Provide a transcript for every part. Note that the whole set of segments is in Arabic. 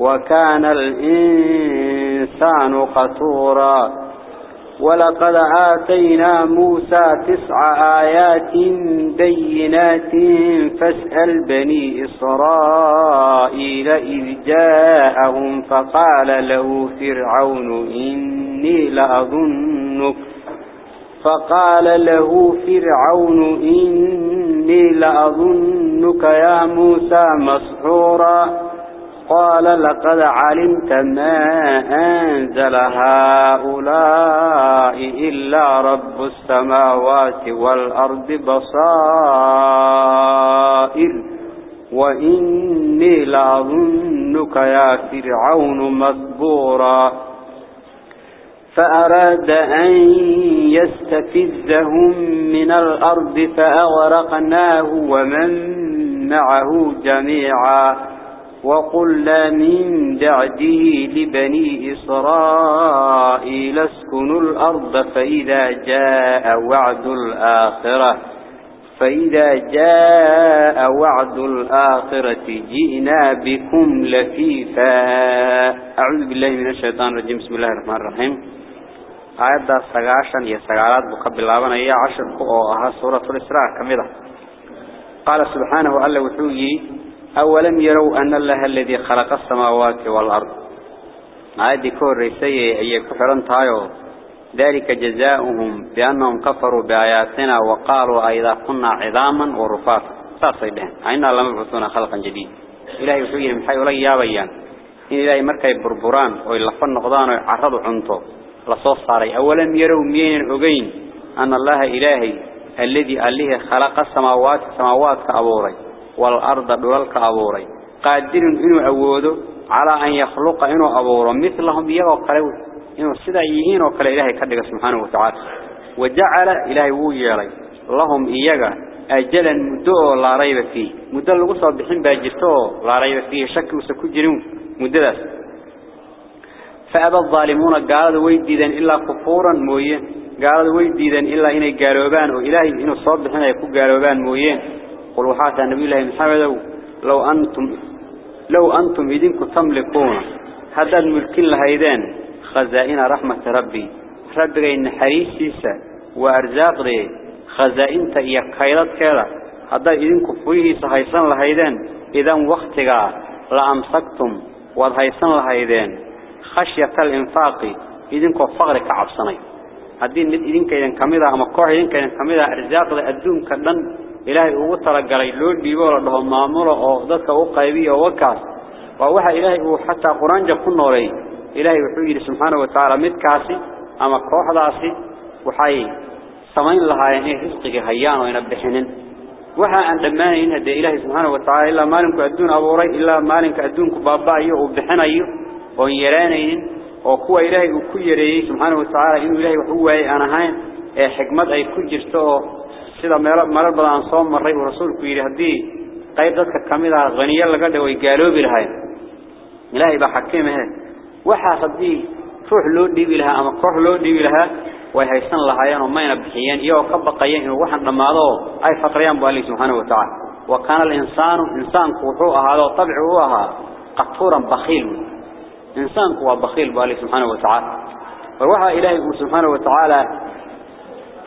وكان الإنسان قطورا ولقد آتينا موسى تسع آيات بينات فاسأل بني إسرائيل إذ جاءهم فقال له فرعون إني لأظنك. فقال له فرعون إني لأظنك يا موسى مسحورا. قال لقد علمت ما أنزل هؤلاء إلا رب السماوات والأرض بصائر وإني لأظنك يا فرعون مذبورا فأراد أن يستفزهم من الأرض فأغرقناه ومن معه جميعا. وقلنا من بعده لبني إسرائيل اسكنوا الأرض فإذا جاء وعد الآخرة فإذا جاء وعد الآخرة جئنا بكم لفيفا. أعوذ بالله من الشيطان الرجيم. بسم الله الرحمن الرحيم. آيات السقاشا هي سقالات بقبل الله هي عشر قوة. سورة الإسراء. كمدة قال سبحانه ألا وحوي أولم يروا أن الله الذي خلق السماوات والأرض؟ هذه كور ريسية أي كفران تايو. ذلك جزاؤهم بأنهم كفروا بآياتنا وقالوا أيضا كنا عظاما ورفاتا. ساسيدين أين الله مبعثون خلقا جديد إلهي وحيي من حي ولي يابيان إن إلهي مركي بربران وإلفن نقضان ويعرضوا عنطو. لصوص صاري أولم يروا مين أغين أن الله إلهي الذي أليه خلق السماوات السماوات كأبوري والأرض دولك أبوري قادر إنه أوده على أن يخلق إنه أبوره مثلهم يغو قلوه إنه سدعيين وكل إلهي كدق سبحانه وتعالى وجعل إلهي ويالي لهم إيجا أجلا مدو لا ريب فيه مدو لغصة بحين باجرته لا ريب فيه شك مدو ذات فأبى الظالمون قالوا ويديدا إلا كفورا مويه قالوا ويديدا إلا إنه قالوبان وإلهي إنه صبح إنه يكون قالوبان مويه قل وحاتى النبي الله محمد لو أنتم لو أنتم إذنكم تملكون هذا الملكين لهيدان خزائن رحمة ربي. ربي إن حريسيسا وأرزاق دي خزائن تأيي كيرات كيرا. هذا إذنكم فيه سهيسان لهيدان إذن وقتها لأمسكتم وهيسان لهيدان خشية الإنفاق إذنكم فقرك عبصني. هذه إذنك إذن كميدا أما كوح إذنك إذن كميدا أرزاق دي أدون إلهي هو ترجعي لون بيبرده مامرة أقدك وقبي وكاس ووح إلهي هو حتى قرآن جكون نوري. إلهي بحجر سبحانه وتعالى متكاسي أما كوح داسي وحي سمين لها يعني حزقك هيان وينبحنن وحا أن دمان إنه دي إلهي سبحانه وتعالى إلا مالنك أدون أبو ري إلا مالنك أدونك بابا أيه وبحن أيه وإن يرانين. وكو إلهي وكو يريه سبحانه وتعالى إنه إلهي وحوة أنا هاي إيه حكمت أي كو جرسوه sida meelo marar badan soo maray oo rasuulku yiri hadii qayb dadka kamid ah qaniyo laga dhaway gaaloobi lahayn ilaahay ba xakiim ah waxa hadii ruux loo dhiibi lahaa ama koox loo dhiibi lahaa way haysan lahaayeen oo mayna bixiyeen iyo ka baqayeen inuu waxan dhamaado ay faqriyaan baa Allah subhanahu wa ta'ala wa kana al-insanu insaanku wuxuu ahaado tabci uu ahaa qaturan bakhil insaanku waa bakhil baa Allah subhanahu wa ta'ala waxa ilaahay subhanahu wa ta'ala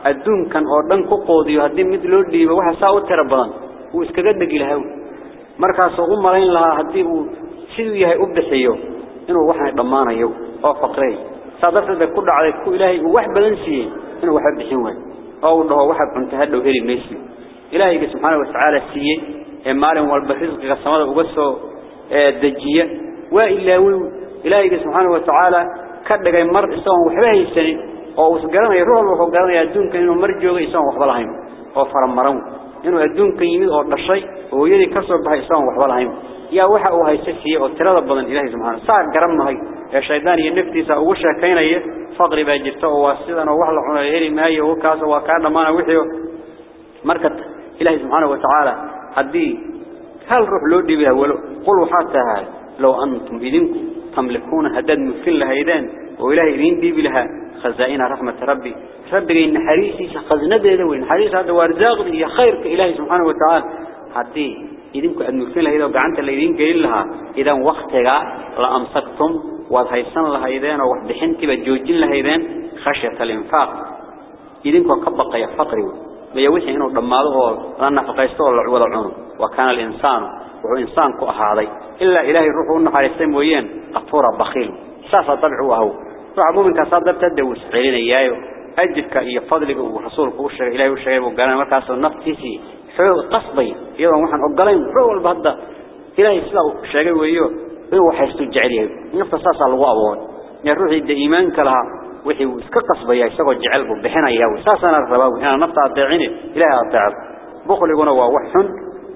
الدون كان أردن كقاضي هدي مثله اللي بروح ساو تربان هو إسكجد نجيلهاو مركز أقوم مرين لها هدي وسوي هاي أبدا سيو إنه واحد ضمانه يو أو فقري صادف هذا كله على كل إلهي واحد بلنسي إنه واحد بشوي أو إنه واحد بنتهدو هري ماشي إلهي سبحانه وتعالى سيء إمالهم والبخيل قسمه وقصه دجية وإلا هو إلهي سبحانه وتعالى كذا جاي مر وحبه يستني oo uu garanay ruux wuxuu garanay adduunka inuu mar joogo isagoo waxba lahayn oo faramaran inuu adduunka yimid oo dhashay oo hooyadii ka soo baxay isagoo waxba lahayn. يا وحا أو هيسسي أو ترى بدن إلهي سبحانه صار قرمنا هاي يا شيطان ينفتي سأوشا كينا فقر باجرته واسدا ووحلا عنا يهري ماي وكاس وكان ما وحيه مركت إلهي سبحانه وتعالى هدي هل روح لو دي بها ولو قلوا حتى هاي لو أنتم إذنكم تملكون هدد مثل لهيدان وإلهي إذن دي بلها خزائن رحمة ربي. ربي إن حريسي خزنة ذي وإن حريس هذا وارزاق يا خير إلهي سبحانه وتعالى. هدي إذنكم أدمكين لهيدا وقعنت اللي قيل لها. إذا وقتها لأمسكتم وهيسان لهيدان وحدحنتي بجوجين لهيدان خشية الإنفاق. إذنكم كبقى يا فقري. بيوحي إنه دماده لأنه فقيسته ولا عنه وكان الإنسان وهو إنسان كأهاضي إلا إلهي الروح أنه حالستين ويين. قطورة بخيل. ساسا طبعه وهو. وعبو من كسادة تدوس علينا إياه. أجدك إيا فضلك ورسولك وشغل إلهي وشغل وقال مركز النفتيسي حو قصبي يوم وحن أقلين حو البهدة. إلهي إسلام شغل وياه هو حيستو جعليه نفت ساسا لغو أبوان يروح يدى إيمانك لها وحي وسك قصبي يسقو جعله بحنا إياه ساسا نرغبه أنا نفت أطيعيني إلهي أطيعه بخل يقول هو وحن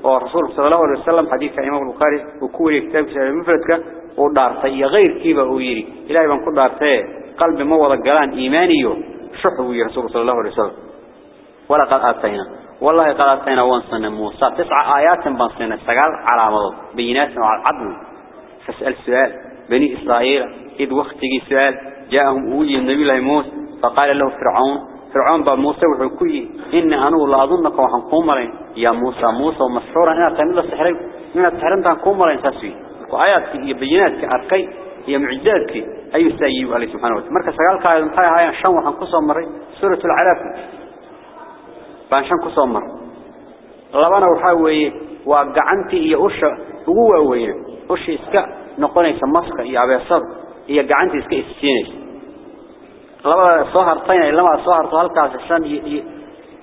ورسول صلى الله عليه وسلم حديث إمام البخاري. وكوري كتاب مفردك ودارتي غير كيبا ويري إلهي بان كل دارتي قلب موضى قلان إيماني شحوي رسول صلى الله عليه وسلم ولقد آتينا والله قد آتينا وانصنا موسى تسع آيات بانصنا سقال على مضض بينات وعلى العدل فاسأل سؤال بني إسرائيل إذ وقتك سؤال جاءهم أولي النبي الله موسى فقال له فرعون فرعون باب موسى وحكي إن أنا لا أظنك وحن قومرين يا موسى موسى ومسحورا أنا تعمل السحرين من السحرين تان قومرين تسوي وآيات هي بينات كأركي هي معجزاتك أي سيئ عليه سبحانه وتعالى. مركز قال قال محايا هاي شان وحن قصة مرين سورة العلاف بان شان قصة مر لبنا وحاوي وقعنتي هي أشة هو وين أشة إسكا نقولي سمسك يا أبي صد هي قعنتي إسكا إسينيس لبا صهر طين لما صهر طالك عشان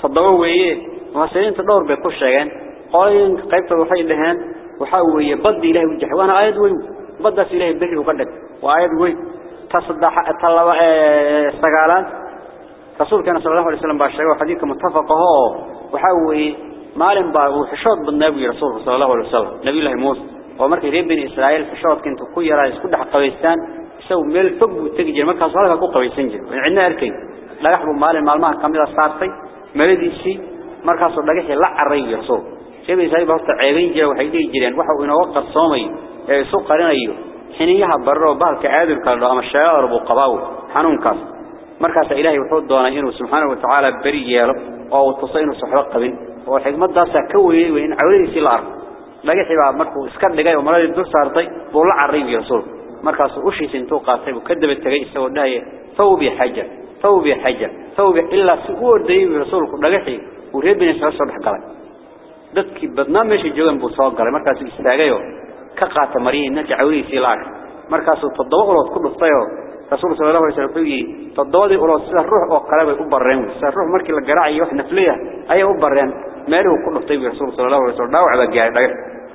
تضوي ويه وهسين تدور بكل شيء قاين قيبت وحي لهان وحاوي بدي إلهي وجح وأنا آيات وين؟ بدس إلهي بري وقدك وآيات وين؟ تصدح طلب سقالات رسول كان صلى الله عليه وسلم باشر. وحديث هو وحاوي مالن با وحشود بالنبي رسول صلى الله عليه وسلم. نبي الله موسى. ومركي ريب بني إسرائيل حشود كنت كويرا يسكد حق قويستان. سو ميل فوق وتجي. جري markaas halka ku qabaysan jir cidna arkay dhagax buu maalin maalmaha kamida saartay maladiisi markaas dhagaxii la caray شبيه سايب هسته عيبين جاء وحي دي جيران. وحو أنا وقت صومي. يعني يسو قرين ايو حينيها ببرو بالك عادل كارلو اما الشيار ابو قباو. حنون كار مركز إلهي وحود دوانا انو سبحانه وتعالى بري يالب أو التصين وصحبق بين والحكمة داسا كوي وين عوليه سي الأرض لقى حباب مركو اسكار لقاي ومرادي الدرسة ارطي بولع الرئيب يرسول مركز اشي سنتو قاسيب وكدب التقاي سوى ثوبي حجر. ثوبي حجر. ثوبي إلا سقوه الدريب يرسول لقى حباب وريد بن يسرسل dadkii badnaa meesha joogan buu soo galay markaas uu istaagay oo ka qaatay mariina jacawliisi laag markaas toddoba ulood ku dhuftay oo rasuulku sallallahu alayhi wasallam wuxuu toddobadii ulood sida ruux oo kale bay u bareen sida ruux markii la garaacayo wax nafliya ayay u bareen meeluhu ku dhuftay rasuulku sallallahu alayhi wasallam dhaawac baa gaaray dhagax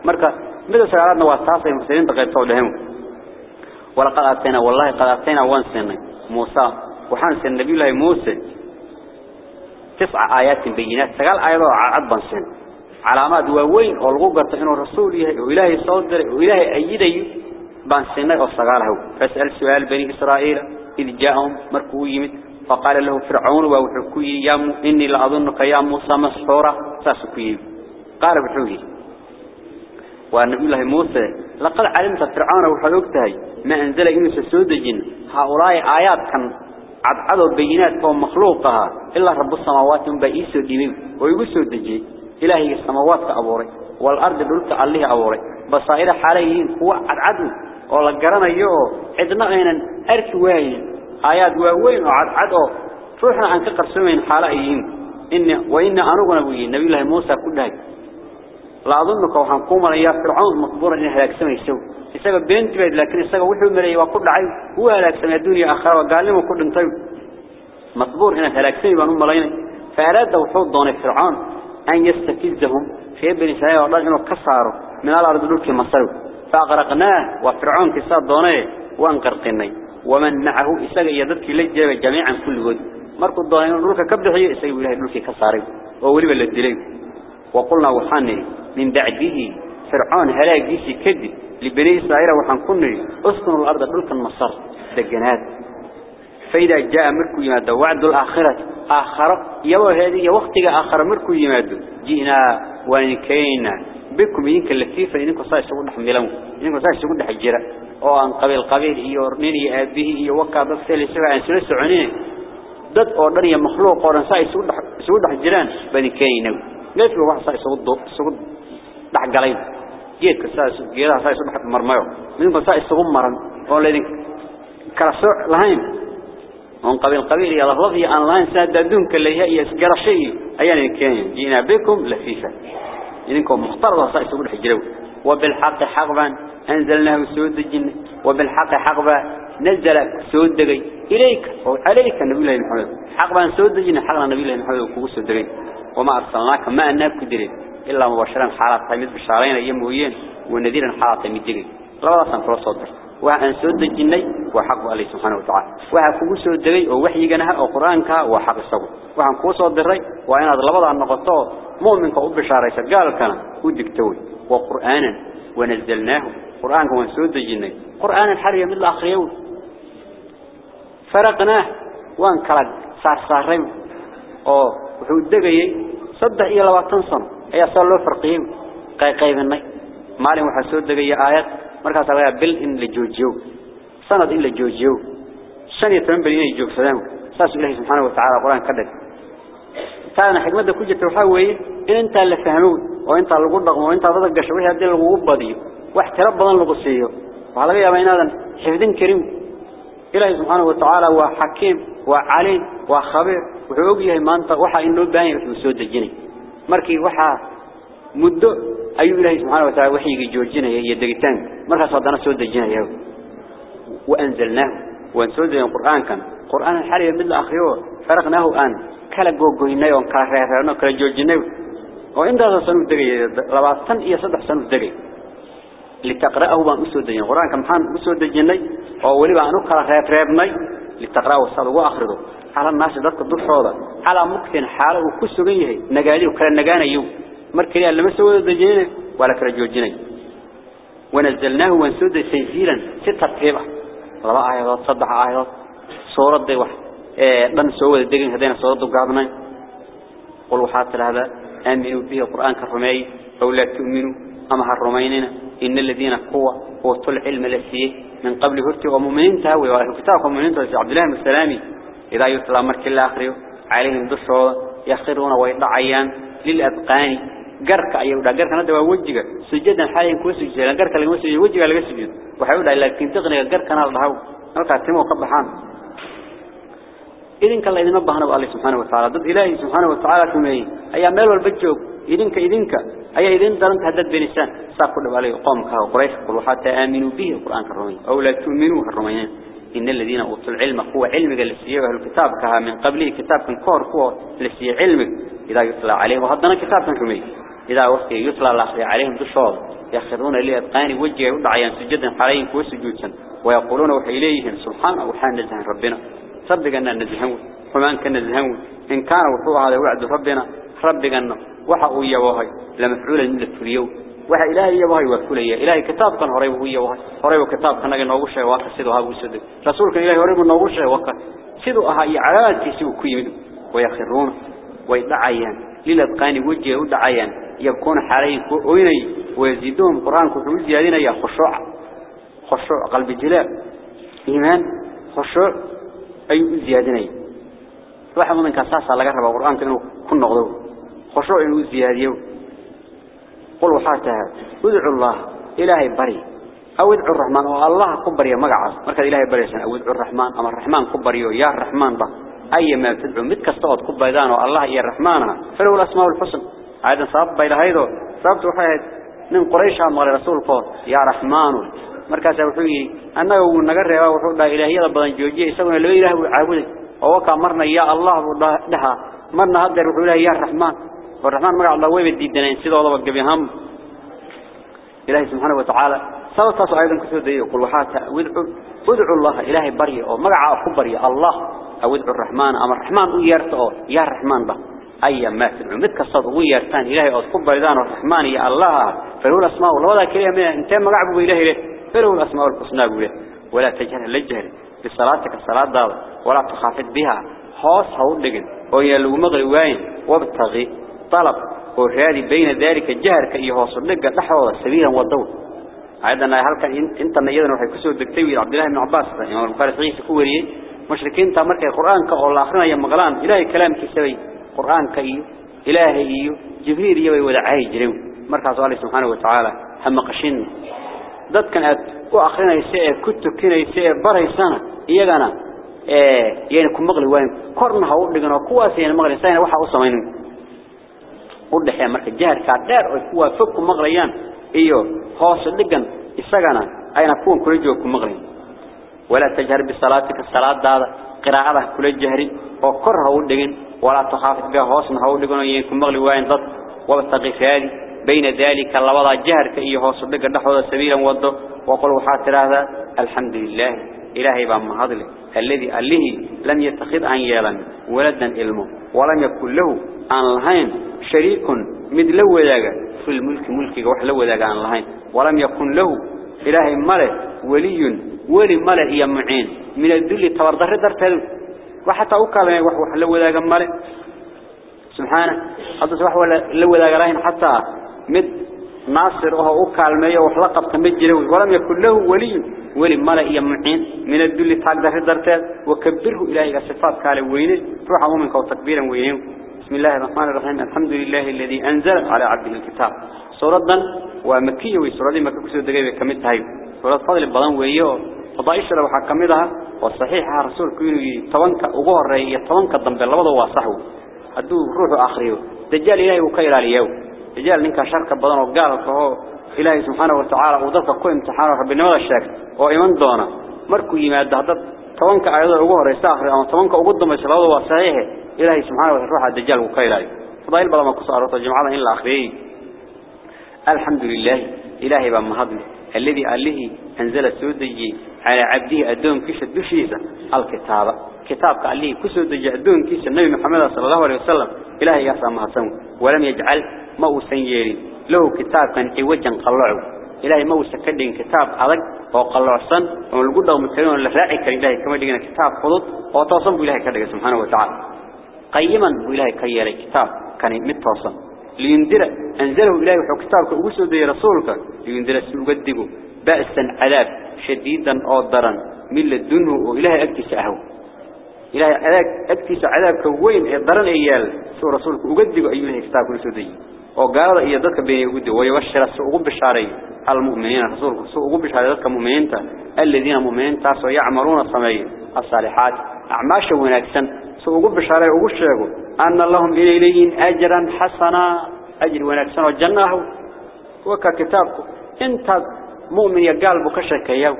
marka mid salaadna waa taasay muslimiinta qaybtooda dhahan ولقد أتينا والله قد أتينا وانسنا موسى وحانس النبي الله موسى تسع آيات بينات سقال آيات عدبا علامات ووين والغوغة إنه رسوله وإلهي صدر وإلهي أيدي بان سنة وصقاله فاسأل سؤال بني إسرائيل إذ جاءهم مركويمت فقال له فرعون وحكوي يا. إني لأظنك يا موسى مسحورة ساسكوي قال بحوي والنبي الله موسى لقد علمت فرعون وحلوكتهي ما أنزل إنه سسودجين هؤلاء آيات كان عدد بينات فهم مخلوقها إلا رب السماوات بإيسو ديمين ويقول دجي إلهي السماوات كأبوري والأرض دولك عليها أبوري. بصائر حاليين هو عدد ولا قرنا يو عدنا أينا أرك واين آيات واوين وعدد روحنا عن كقرسوين حاليين إن وإن أنوغنا بوي نبي الله موسى كلها لا أظنك وحن قوما يا فرعون مقبورا إن هلاك سمي يسوي. يسبب بنت بيد لكن يسبب وحي مري وكل عيب هو هلاك سمي الدنيا آخر وقال لهم كل انطيب مقبور هنا هلاك سمي بانهم ملايين. فأراد وحوض دون فرعون. أن يستفزهم. في إبن إسرائيل والله إنه كسروا من الأرض دولك مصر فأغرقناه وفرعون كساد دونه وانقرقناه ومن معه إساق يدرك لجة جميعا كل قد مركو الضوئين دولك كبدحي إساق إله دولك كساروا وولي بلدلين وقلنا وحاني من بعده فرعون هلاقيسي كدب لبني إسرائيل وحن كنري اسكنوا الأرض دولك المصر دقنات فإذا جاء مركو يماد. وعد الآخرة. آخر. يو هذه وقتك آخر مركو يماد. جئنا وانكينا. بكم إنك اللفيفة إنك صاي سقول حملون إنك صاي سقول حجرة. أو عن قبيل قبيل يورنين يأبيه يوكا بفتالي سبع عن سلسة عنين oo dhan iyo makhluuq oo dhan saa isugu dhax isugu dhax jiraan bani keenina neefku wax saa isugu isugu dhax galay geedka saa geedaha saa isugu qabil iyo laflaf iyo aan lahayn saa dadunka leeyahay iyo isgarashay ayaan keenin jiina bikum lafifa idinko mukhtarada saa isugu dhax jiray وبالحق حقبا أنزلناه سود الجن. وبالحق حقبا نزل سود دقي. إليك وعليك النبي الله محمد. حقبا سود الجن حقنا النبي الله محمد وكو سود دقي. وما أرسلناك ما أناب كدرين إلا مباشرا حالات تيمد بشارين أياموين ونذيرا حالات تيمد دقي. لا ولا سنفر صدر وأن سود الجني وحق الله سبحانه وتعالى. وحق كو سود دقي ووحي جنها وقرآنك وحق الصبر وحق كو صدر وأن هذا لبضع النقطة مؤمنك أبشارة قال كان ودكتوي وقرآنا ونزلناه. قرآن هو سود الجنة قرآن الحرية من الآخرين فرقناه وان كلا صار صارين أو وحود دقي صدق إلى لواتن سنة أي صار له فرقين قاي قاي مني مالي وحسود دقي آيات. مركز عليها بل إن لجوجيو سنة إن لجوجيو سنة تنبل إن يجوج سلام ساس الله سبحانه وتعالى قرآن كذا كان حكمته كجت وحوي إن أنت اللي فهمون وانت لغو دقمو وانت ضدك gasho wixii hadii lagu badiyo wax tira badan lagu siiyo waxa laga yaabaa inaadan xifdin karin ilaahay subhanahu wa ta'ala waa hakim waa alim waa khabir wuxuu og yahay maanta waxa in loo baahan yahay soo dejinay markii waxa muddo ayuu ilaahay subxaanahu wa tacaala waxyigii joojinaya iyo degitaanka markaas haddana soo dejinaya. Waanzalnaahu waan soo dejin qur'aankan. Qur'aanan xaliya mid la akhriyo faraqnaahu aan kala googoynay oon kala reereerno kala joojinay. Oo intaasoo sanuu degaya labaatan iyo saddex sanuu degay. Litaqra'ahu baan u soo dejinay. Qur'aanka maxaan u soo dejinay? Oo weliba aan u kala reebreebnay litaqra'ahu saad ugu akhrido cala naasi dadka dushooda. Calaa muktin xaalo uu ku sugan yahay. Nagaadihu kala nagaanayo مركلي اللي مسود دجيني ولا كرجو جيني. ونزلناه ونسود سيفيلا ستة تيبة لبا آيات صدح آيات صورة دي واحد. دان سوى دقين هدينا صورة قابنا قل وحات هذا آمنوا به. القرآن كالرمي أو لا تؤمنوا. أما هالرميننا إن الذين قوة وطل علم لسيه. من قبل هرتي ومؤمنين تهوي. وأهل كتابكم مؤمنين تهوي. عبد الله السلامي إذا يطلع مرك الله آخره عليهم دشوا يخرون ويضعيان للأبقان قرك أيوة قرك هذا وجهك سجدا حاليا كويس سجدا قرك اللي مسجد وجهك اللي سجد وحيقول لكن تغني قرك أنا الضهو نلقى تيمو قبحان إذن كلا إذن نبهنا الله سبحانه وتعالى ضد إلهي سبحانه وتعالى كمي أي مال والبجوك إذنك إذنك أي إذن درنت هدد بنسان ساقل عليه قومك وقريش قلوا حتى آمنوا به القرآن كالرمين أو لا تؤمنوا الرمين إن الذين أوتوا العلم هو علمك لسيه الكتاب كها من قبله كتاب كور هو لسيه علمك إذا يطلع عليه وهدنا كتاب كمي إذا وقت يطلع الله عليهم دشوض يخرون إليه أبقاني وجه يدعيان سجدا حاليهم كوسجودا ويقولون وحي إليهم سبحانه وحان نزهن ربنا. صدق أن نزهون وما كان نزهون إن كان وحوه هذا وعد ربنا ربنا وحقوا يوهي لمفعولا من الفريو وحا إلهي يوهي وفولي إلهي كتاب كان هريب هو يوهي هريب كتاب كان نوغوشة واقع سيدو هابو سيدو. رسول كان إلهي هريب نوغوشة واقع سيدو أها إعلانتي سيدو كيمدو ويخرون ويدعيان للأبقان وجه ودعيان. يبكون حالي كويني ويزيدون قرآن كتب زيادين يا خشوع. خشوع قلب الجلاء إيمان. خشوع أي زيادين واحد من كاساس على جرب القرآن كانوا كن نقضوا خشوع إنه زياديو. قل وحاتها ادعوا الله. إلهي بري. أو ادعوا الرحمن. والله كبر يا مقعص. مركز إلهي بري سنة. أو ادعوا الرحمن. أما الرحمن كبر يا الرحمن با. أي ما تدعو. متك استوت كبر دان والله يا الرحمن. فلو الأسماء الحسن. هذا صاب بين هيدو. صابت وحيد. من قريش أمر رسول قول يا رحمن. مركز وحي أنه نجرب وحول إلهي ربنا جوجي يسوون لو إله عابد ووقع مرنا يا الله لها مرنا هذا وحول يا الرحمن والرحمن مرع الله ويبد ديدنا سيد الله وجبهم إلهي سبحانه وتعالى. سوى أيضا كثير دي يقول وحاتها ودعوا ودعوا الله إلهي بري أو مرع خبري الله. أو ادعوا الرحمن. أما الرحمن يرتأ يا الرحمن به أي ما تدعو. متك الصد ويرتان إلهي أو خبر ذان الرحمن يا الله فله الأسماء الله ولا كلمة انت مقعب إله له فله الأسماء الحسنى بله ولا تجهل للجهل بصلاتك الصلاة دار ولا تخافت بها. خاص هقول لك وهي لو مغري وين؟ وابتغي طلب. وهذه بين ذلك الجهر كأي هوصل لك نحو سبيلا والدور عندنا هل كان إنت نيدنا وحي كسو دكتوي عبد الله بن عباس يعني البخاري صحيح كوري. مشركين تا markay quraanka oo la akhrinayo maqlaan ilaahay kalaamkiisa subhanahu wa ta'ala hama qashin dadkan aad ku akhrinaysa ee ku tukinaysa ee baraysana iyagana ee yeen ku maqli wayn korna ha u dhigan oo kuwaas yeen maqlaysayna waxa u sameeyeen u dhaxay marka jaharka dheer oo kuwa fog ku maqlayaan iyo hoos dhigan isagana ayna kuwan kula joog ku maqlayn ولا تجهر بصلاتك الصلاة دادا قراءة كل جهر وكرها ودقن ولا تخافت بها هوسنا هودقن ينكم مغلي وين ضد في هذه. بين ذلك الله وضع جهر كأي هوس دقا نحو سبيلا وضه وقل وحاتر هذا الحمد لله. إلهي بأم هذا الذي أله لم يتخذ عن يالا ولدا علمه ولم يكن له عن الهين شريك مثل ذاك. في الملك ملكي وحلو ذاك عن الهين. ولم يكن له إلهي ملك ولي ولي ملك يا معين من الذل تبردر درته وحتى أكلم وح وح لو ذاك ملك سبحانه. هذا صباح ولا لو ذاك راين حتى مد ناصر وهو أكلم وحلقة تمجله ولم يكن له ولي. ولي ملك يا معين. من الذل تقدر درته. وكبره إلهي صفات قال وينه روح منك وتكبيرا وينه بسم الله الرحمن الرحيم. الحمد لله الذي أنزل على عبده الكتاب. سورة ومكية وسورة مكة كسر دقيقة كميت هاي سورة فضل البضان وياه فضائش لو حكمتها والصحيحة رسول كيني طبنك أغور رأي طبنك الضمب اللبضة وصحو أدو روح آخريه دجال إلهي وكيل عليه دجال ننك شركة بدن وقال إلهي سبحانه وتعالى وضلك كل امتحان ربنا ماذا الشاك وإيمان دونا. مركو يماد هذا طبنك أيضا أغور يستاخر أما طبنك أقدم اللبضة وصحيح إلهي سبحانه وتعالى الدجال وكيل عليه فضائل بضان ما كسر جمعنا إلا آخريه الحمد لله. إلهي بمهضله الذي أله أنزل السودجي على عبده أدون كيس الدشيسة الكتاب كتابك أله كيس الدجي أدون كيس النبي محمد صلى الله عليه وسلم. إلهي يسعى مهسن ولم يجعل موسى يري له كتاب كان عوجا قلعه. إلهي موسى كدين كتاب أضق وقلع صن ونقول له مثلين ولا راعي إلهي كما دينا كتاب خلط وتصم بإلهي كدين سبحانه وتعالى. قيما بإلهي كيري كتاب كان متصم لينذر أنزله إلهي وحو كتابك وسود رسولك لينذر سوقدقه بأسا عذاب شديدا أضرا من لدنه وإلهي أكتس أهو. إلهي أكتس عذابك وين أضرا إيال. سو رسولك وقدقه أيها كتابك وسودي وقال إيا ذلك بين يقدقه ويبشر سوء بشاري المؤمنين. رسولك سوء بشاري ذلك مؤمنين الذين مؤمنين تاسوا يعملون الصمي الصالحات. أعماش ونكسن سوق بشارة وقشوا أن اللهم إليين أجرا حسنا. أجر ونكسن وجناه وككتابك إنت مؤمن يقال بكشكيو.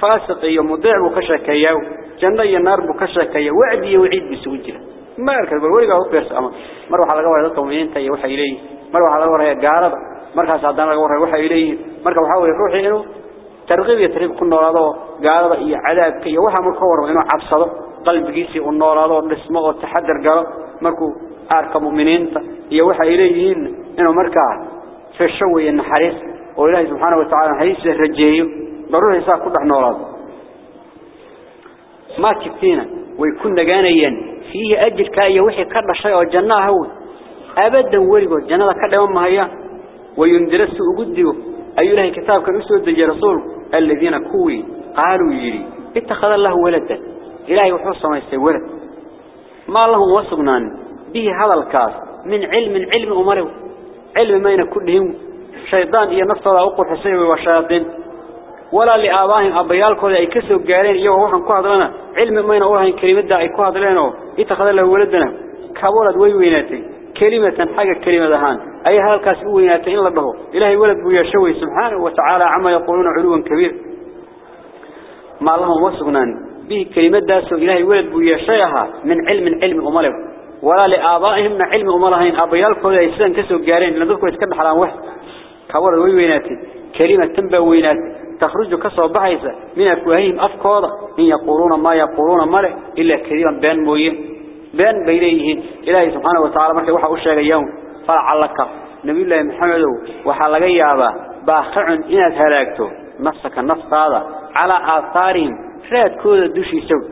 فاسق يمضيع بكشكيو. جنة ينار بكشكيو. وعدي وعيد بسوجره ما يركب الورقة هو بيرس أما مرة على ذلك مؤمنين تي وحي إليه. مرة على جوار هي قارب مرة سعدان جوار وحي إليه. مرة وحاول يروح إنه ترغيب يترغب كل نورادو قالوا إيا علاك إيا وها مرخور وإنو عبصدو قلب جيسي ونورادو نسمه وتحدر قالوا مركو أركا مؤمنين إيا وها إليهين إنو مركا في الشوي النحريس وإلهي سبحانه وتعالى حديث الرجيه ضروره يساء كل نورادو ما كبتينا ويكون نقانيا فيه أجل كأي وحي كرر شيء وجناه هو أبدا ورقه جناه كرر يوم ما هي ويندرسه وقده أيها الكتاب كان أسود دجي رسوله aladiina kuwii qaaluu yidhi ittakhada allahu waladan إلهي وحوص ما يستولد ما لهم وصغنان به هذا الكاس من علم علم أمره. علم ما كلهم. شيطان إيا نفسه أقول حسيوي وشياطين ولا لآبائهم أبيالكم أي كسوا قارين. إيا وحن كوهد لنا. علم ما ينقولها كلمة دا كوهد لنا. يتخذ له ولدنا. كابولد ويويناتي كلمة حاجة كلمة دهان أي هذا الكاس ويناتي إلا به إلهي ولد بويا شوي سبحانه وتعالى عما يقولون علوا كبير. ما لهم وصغنان به كلمة داسو إلهي ولد بيشيها من علم علم أمره ولا لآبائهم علم أمرهين أبيالكم يسلم كسو قارين. لذلك يتكبح على واحد. كورد ويويناتي كلمة تنبى ويناتي. تخرج كسو بحيثة. من أفواههم أفكار. إن يقولون ما يقولون ملئ إلا كريما بين مويه بين بينيهن إلهي سبحانه وتعالى مركي وحا أشياء يوم فلعلك نبي الله محمد وحلق يابا باخع إنك هلاكته نفسك النفس هذا على آثارهم راد كود الدوشي سوي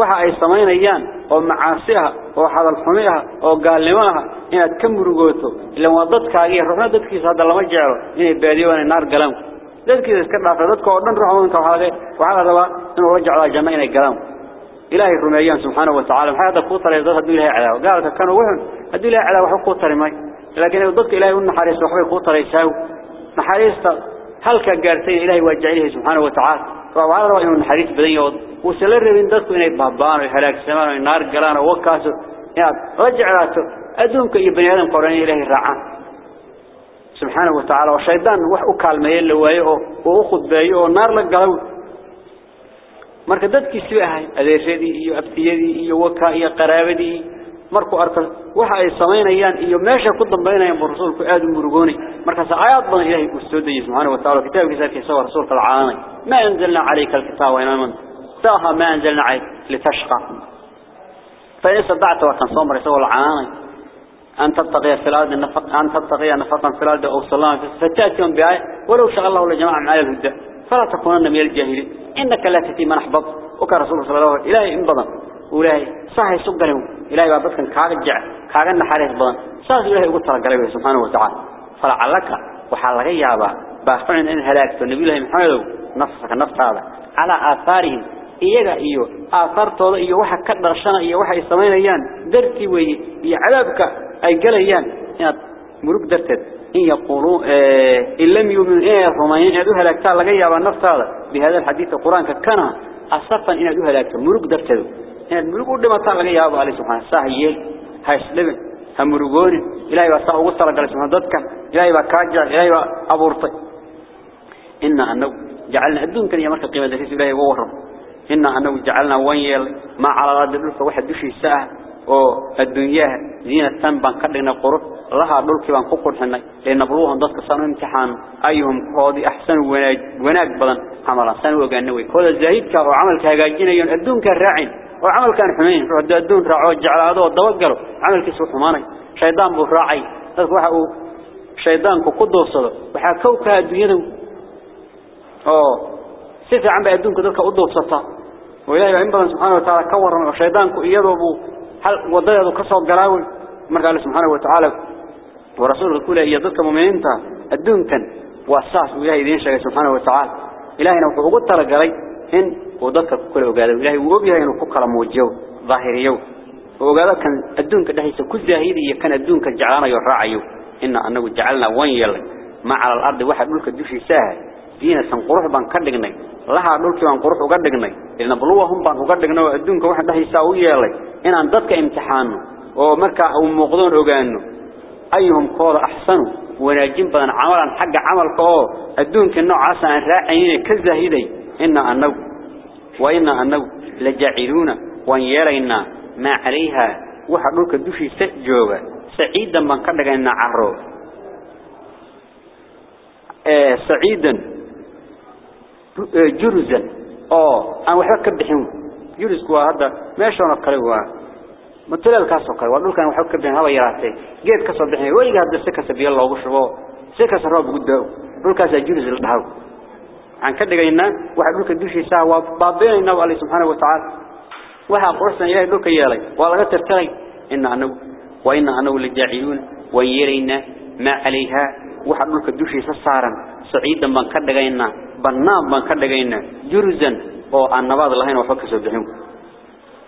waxa ay sameynayaan oo macaasiha oo hadal xumiha oo gaalnimaha inaad ka murugooto ila waa dadkaaga ruuxna dadkiisa hadda lama jeero inay baadiyaan naar galaan dadkiisa iska dhaafay dadka oo dhan ruuxooda waxa laga waxa la rabaa inuu la jeclaa janno inay galaan إلهي الرميان سبحانه وتعالى. ما هذا قوة الله يضغط إلهي على وقال كانوا وهم. هذا إلهي على وحق قوة الله لكن يضغط إلهي ونحريس وحبه قوة الله يساو. نحريس هل كان قارتين إلهي واجعله سبحانه وتعالى؟ روى على رأيه ونحريس بذي وسلر من ضغط إلهي بابان وحلاك السمان والنار قلان ووكاس رجع راته أدونك إبن يادم قراني إلهي الرعان سبحانه وتعالى. وشيطان وحق كالمهي اللي وايقه وأخذ بايقه ونار لك قلوه marka dadkii si ahay adeeradii iyo abtiyadii iyo waka iyo qaraabadii markuu arko waxa ay sameynayaan iyo meesha ku dambeynayaan rasuulku aad u murugoonay marka aayad badan ilaahay uu soo dejiyay subhanahu wa ta'ala kitaabkiisa ka soo rasuulka caalamay ma anzalna alayka alkitaba wa inama taha ma anzalna alayk litashqa fa in sadacta wa kan somar soo caalamay أن تبتغي في الأرض النفق أن تبتغي نفقا في الأرض أو صلاة فتأتيهم بآية ولو شاء الله لجماعة على الهدى فلا تكونن من الجاهلين إنك لا تتي من أحبط وكرسول صلى الله عليه وسلم إلهي انبضن وإلهي صحي سقره إلهي بابتك كاغجع كاغن حريص بضن. ساس إلهي قلت رقلبه سبحانه وتعالى. فلعلك وحال غيابا باخفعن إن هلاكت النبي الله محمد نفسك نفس هذا. على آثارهم. iyaga iyo aafartooda iyo waxa ka dharshana iyo waxa ay sameynayaan darti way iyo cadaabka ay galayaan inaad murug darteed آه، إن يقولوا إن لم يؤمن إيه رمين أدوها لك تعالى لقيا بالنفس هذا بهذا الحديث القرآن كان أصفا إن أدوها لك مرق دفتدو إن المرق قدما تعالى لقيا أبو عليه سبحانه ساهيال هاش لبن. هم مرقون إلهي وصفه وصفه لقال سبحانه ضدك إلهي وكاجع إلهي وأبورطي إن أنه جعلنا الدون كان يمرك قيمة دفيس إلهي وورم إن أنه جعلنا وين يلي ما على رد الرفة واحد دفي الساهل oo adduunyaha ziinatan baan ka dhignay qurux laha dhulkii baan ku qurxinay ee nabruuhan dadka sano imtixaan ayuhum koodi ahsan wanaag wanaag badan amalan san ogaana way kooda zaahidka oo amalka hagaajinayo adduunka raacin oo amalkan xumeyn ruux adduun raaco jeclaado oo daba galo amalkiisu xumaanay shaydaan buu raacay dadku waxa uu shaydaanku ku doorsado waxa kowka adduunyada oo si fiican bay adduunka dadka u doorsata oo ilaahay in badan subhanahu wa ta'ala ka waran oo shaydaanku iyadoo buu هل وضيعوا كسر الجراوي؟ مرجع الله سبحانه وتعالى. ورسول الكل يضرب مؤمنين تا الدون كان وأساس وياه يدين شجع سبحانه وتعالى. إلهنا وقوة ترى جري هن وضرب كله وجاد إلهي وبيها ينفق كلام موجود ظاهر يوم وجاد كان الدون كده يس كل ذي هذي كان الدون كان جعلنا يرعيه إن أنا وجعلنا وين يلا ما على الأرض واحد ملك دفي سهل qurux baan ka dhignay. Laha dhulkii baan qurux uga dhignay. Ilna buluwahum baan uga dhignay adduunka waxa dhaxaysa u yeelay. Inaan dadka imtixaano oo marka uu muuqdoon ogaano ayuhum kooda ahsanu wanaajin badan amalan xagga amalka oo adduunka noocaas aan raacayeen ka zaahiday. Inna annagu wa inna annagu la ja'iluna waan yeelayna ma calayha waxa dhulka dushiisa jooga. Saciidan baan ka dhigaynaa carro. Ee saciidan جرزا oo aan waxba ka bixin jurisku waa hadda meeshana kale waa mutulal ka soo kale waa dhulkan waxba ka bixin haba yaraatay geed ka soo bixin wayga hadda si ka sabiyo loogu shubo si ka saroob gudo dhulkaas juris la dhaw aan ka dhigaynaa waxa dhulka dushiisa waa baabeenayna Allah subhanahu wa ta'ala waxa qorsan ilaahay dhulka yeelay waa laga tirtiray inna anagu wa inna anagu la jaaciluna wa yeelayna بنام بن كده جينا جرزن. أو النبض اللهين وفكر سبحانه.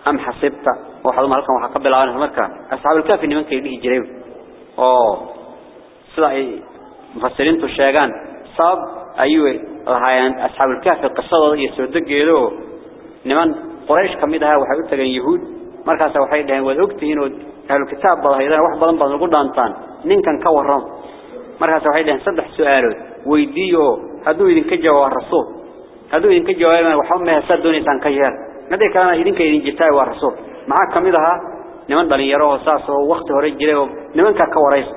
أم حسبت؟ وحدهم هلكم وحقبل على المركب أصحاب الكافي نمن كيده جريب أو سلاي مفسرين تشيغان صاب أيوه الهيان أصحاب الكافي القصة يسودك يدو. نمن قريش كميدها وحبيبتها جين يهود. مركز وحيد لهم والوقتهين وكهل الكتاب بالهيدان وحبا لنبض القرد أنتان نين كان كورهم مركز وحيد لهم صدح سؤاله. ويديو هدو إذن كجوا والرسول هدو إذن كجوا والرسول وحوم مهساد دوني تان كجوا ندي كلانا إذن كإذن جتاي والرسول. معاك كميدها. نمان بلين يروه ساس ووقته رجلي نمان كاكا ورئيس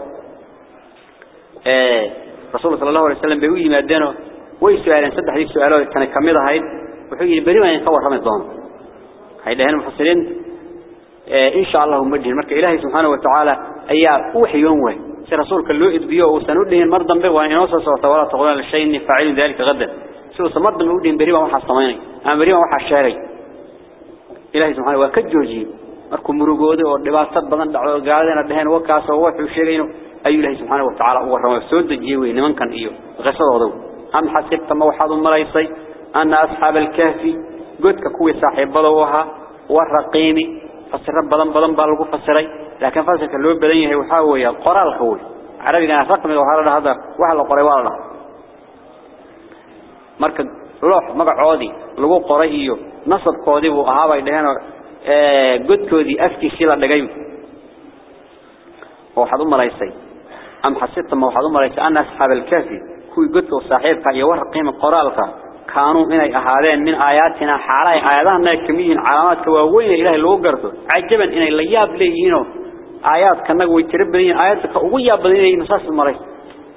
آه، رسول صلى الله عليه وسلم بيوي ما دينه وي سؤالين يعني سد حديث سؤاله كان كميدها هيد وحوكي بريوا أن يتوى يعني رمضان. هيدا هنا محصلين. آه، إن شاء الله مجهر مركة إلهي سبحانه وتعالى أيار أوحي يومه marka ilaahay subhanahu wa ta'ala ayaa u xiyoon way سي رسولك اللو إدبيه وسنودهن مرضا به وأن ينوصى صوت ولا تقولون للشيء إني فاعل ذلك غدا سوى سمرضا مودين بريبا وحا الصميني أما بريبا وحا الشاري إلهي سبحانه وكجوجي markuu murugooday oo dhibaato badan dhaco gaadana dhahan wakaas oo wuxuu sheegayno ayuu ilaahay subhanahu wa ta'ala u warramay soo dajiyay way nimankan iyo qisadooda am xasibta ma waxaad u maraysay anna ashaab al-kahfi godka kuwii saaxiibada u ahaa warqimi fasir badan badan baa lagu fasiray لكن فلسك اللي بدني هي وحوي القرى الحول عربنا فرق من القرى هذا وحلا قرى ولا مركز روح مرع عادي لو قرى إيوه نصب قاضي وأهوى إذا هنا جد كذي أفكي سيلا دقيم هو حضور مريسي أم حسيت ما هو حضور مريسي أنا أصحاب الكافي هو جد وصاحب فيور قيم القرى كانوا من أهالين من آياتنا حالي آياتنا كمين علامات كواوين إله الوقرد عجبا إنه اللياب ليهينه. آيات كانك ويتربنين آيات كأويا بدين نصاص المريس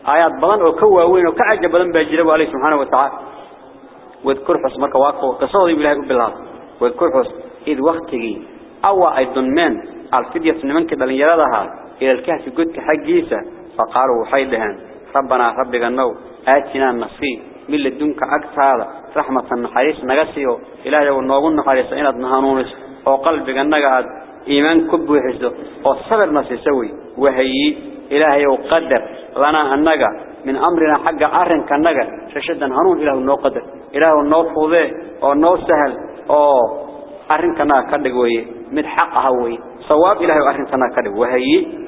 آيات بلان أو كوأوين وكعجب بلان باجرب عليه سبحانه وتعالى. واذكر حس مركا واقفو قصودي بالله بالله. واذكر حس إذ وقتي أو أيضن من الفدية نمنك دلن يردها إلى الكهف قدك حقيسة. فقالوا حيدهان ربنا ربك النو آتنا النصيب. من لدنك أكثر رحمة النحريس نغسيو. إلهي ونوغن النحريس إناد نهانونس. وقلبك النقاد إيمان كب وحسدو والصبر نسيسوي وهي إلهي وقدر. لنا النقا من أمرنا حق أرن كالنقا ششدا هنون إله النو قدر إله النو فوضي والنو سهل أو أرن كالنقا كدقوي من حق هوي. صواب إلهي أرن كالنقا كدق وهي.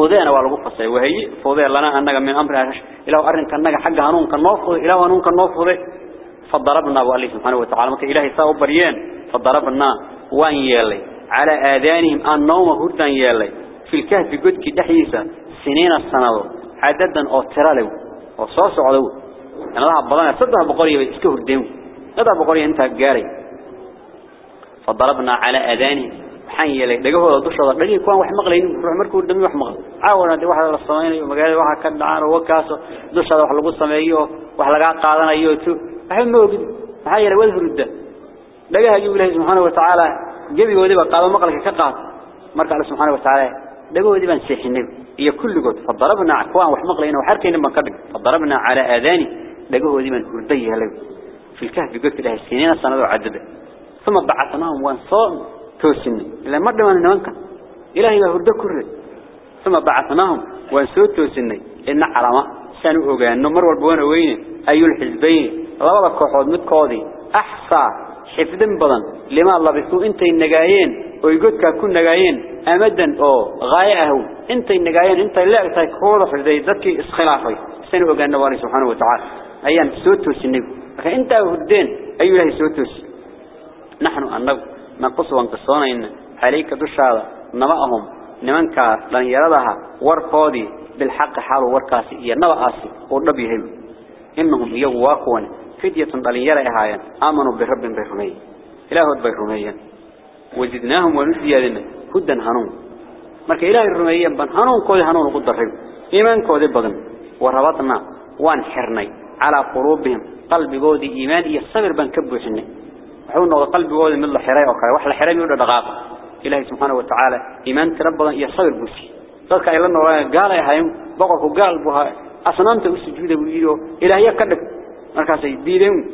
waa lagu fasay wahay foodee lana anaga min amrina ila arin kanaga xagga hanuunka noo fuday ila hanuunka noo fuday fadarabna wa allah subhanahu wa ta'ala marka ilaahi saa u bariyeen على آذانهم أن نوم هردان يالي. في الكهف قدك دحيسا سنين السنوات حددا أوترالي وصاص علو أنا لها بضانا صدها بقرية ويسك هردانه صدها بقرية انتها بقاري فضربنا على آذانهم. حين يالي. لقوه دوشة الله لقوه كوان وحمق لين روح مركو هردانه وحمق عاونا دي واحد للصمين ومقالي واحد كدعان ووكاسو دوشة الله وحلقو السمعيه وحلقات قادنا ايوتو أحمق لين حين يالي ولف لقاها يقول الله سبحانه وتعالى جبي ودي بقاب مقلك كقاب مرك على سبحانه وتعالى دقوا ودي بنسحن هي كل جود فضربنا عقوان وحمقلين وحركين من قبل فضربنا على أذاني دقوا ودي من هردية في الكهف جود له السنين السنة عدد ثم بعثناهم وانصام توسن إلى مرة ما ننوانك إلى هي هردة كرة ثم بعثناهم وانصام توسن إن علما سنوهجان نمر والبون وين أي الحزبين لا بد كحوض متقاضي أحسن حفظ بدن لما الله بسو انت النقايين ويقولك كن نقايين أمدا أو غاية انت النقايين انت لا تكون حفظي ذاتك إسخلافي. سنو أغان نواني سبحانه وتعالى. أيام سو توسني فأنت هردين أي الله سو توسني نحن أنه نقص وانقصونا إن عليك دشارة نبأهم. نمنك لن يردها. ورقودي بالحق حال ورقاسي إيا نبأسي ونبيهم إنهم يواقون فدية ضلين يلا إهاية آمنوا برب بيرمي إله بيرمي وزدناهم ونزيادنا هدى هنون. مالك إله الرمي بان هنون كود هنون قد رحيم. إيمان كود بغن وربطنا وانحرني على قروبهم قلب قود إيمان. يصبر بان كبو حني. وحونا قلب قود من الله حرائي وقال وحل حرائي يولا دغاطة إلهي سبحانه وتعالى إيمان تربضا يصبر بوسي قالك إلا أنه قال إهاية بقى قال بها أصنامت أسجودة وإيره إلهي يكدك. مركزي ديدهم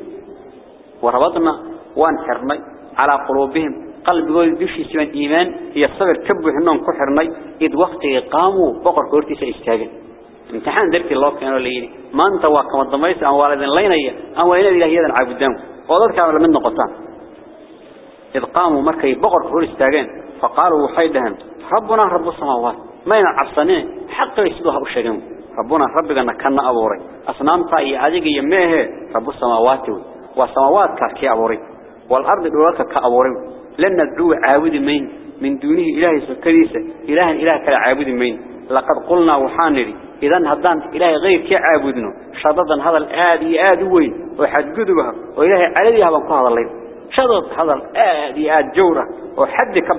وربطنا وانحرمي على قلوبهم قلب ذوي بشي سوى الإيمان هي الصبر كبه انهم كحرمي إذ وقت قاموا بقر كورتي سيستاجا امتحان درك الله كانوا ليين ما انتواك كما الضميس أو والدين لينية أو إلا إله يدن عبدان وضعت كامل من نقطان إذ قاموا مركز بقر كورتي سيستاجا فقالوا حيدهم ربنا رب السماوات ما ينعب صنين حق يسدوها بشكل rabbuna rabbigana kana abuuray asnaamta iyo adiga iyo meehe rabbu samaawaati wa samaawaadka ki abuuray wal ardi dhulka ka abuuray lan nad'u caabudi mayn min duunihi ilaahi sakadiisa ilaahan ilaah kala caabudi mayn laqad qulna waxaaniri idan haddaan ilaahay geyrkii caabudno shadadan hadal aad iyo aad u weyn oo xadgudubaha oo ilaahay caladiiha baan ku hadalay shadad hadal aad iyo aad jawra oo xaddi ka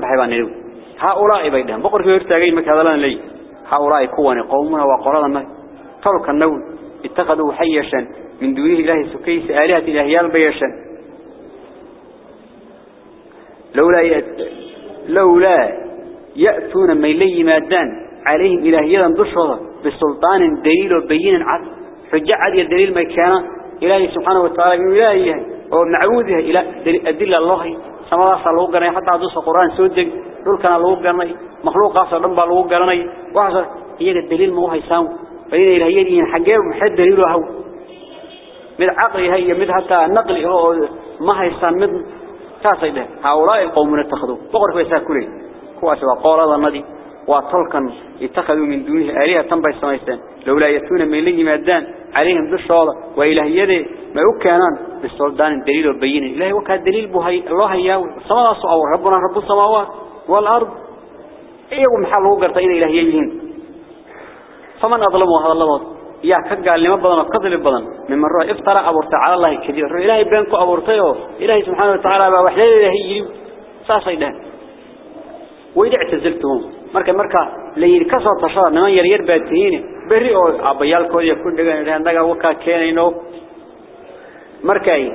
هؤلاء كوان قومنا وقرانا ترك النول اتخذوا حيشا من دونه الله سكيس آلهة إلهي البيشا لولا يأت... لولا يأتون من لي مادان عليهم إلهي ينضشر بسلطان دليل وبين عدل فجعل الدليل ما كان إلهي سبحانه وتعالى من إلهي. ومعوذه إلى أدلة الله سما الله لو غنay hatta haduu quraan soo deg dhulkana lagu ganay makhluuqaas oo dhan baa lagu garanay waxa iyaga daliil ma u haysaan bayna ilaahiyadiin xagee maxay daliil ah mid aqli hay mid hatta naqli oo ma haysaan mid taasay dheh hawlaa qowmuna takhadu boqorka isaa kulay kuwaas waa qooladannadii tolkan ittakhaduu min duunihi aalihatan bay samaysteen. Lawlaa yatuuna meelin yimaadaan عليهم بالشوضة وإلهيده ما يكانان بالسلطان الدليل وبينه إلهي وكا دليل بهي الله ياوي السماء صعور ربنا رب السماوات والأرض إيهم حاله قرطين إلهيين فمن أظلموا هذا الله يا كقال لما بدنا قتل بدن من مرة افترى أبورت على الله كثير إلهي بينكم أبورتيه إلهي سبحانه وتعالى وحده إلهي ساسيده وإذا اعتزلتهم. مركا مركا لي كسر تشرى نمان يري يربي التهين بري أو عبيال كوريا كون لغا نغا وكا كينينو مركا أي.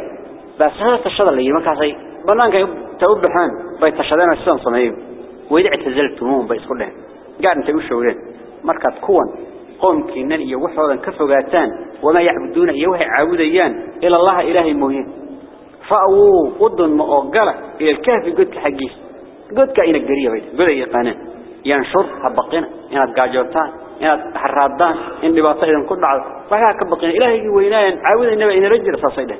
بس هذا تشرى لي مركا سي. بلان كي تاوب بحان باي تشرىنا السلام صنعيب ويدي اعتزلتهم باي سخلهم قاعد انت وشو لين مركا تكون. قوم كينان اي وحوظا كفو قاتان. وما يعبدون اي وحي عاوديان. إلى الله اله مهين. فأووو قدن مؤقرة إلى الكهف قد الحقيس ogala ila alkahfi godka xaqiis godka ina gariya bay goday yaqaanaan ينشر هبقنا إن إن الحرادان إن دباطة إذا كل بعض. فها كبقنا إلهي ويناين عاود النبي إن رجل صاصيده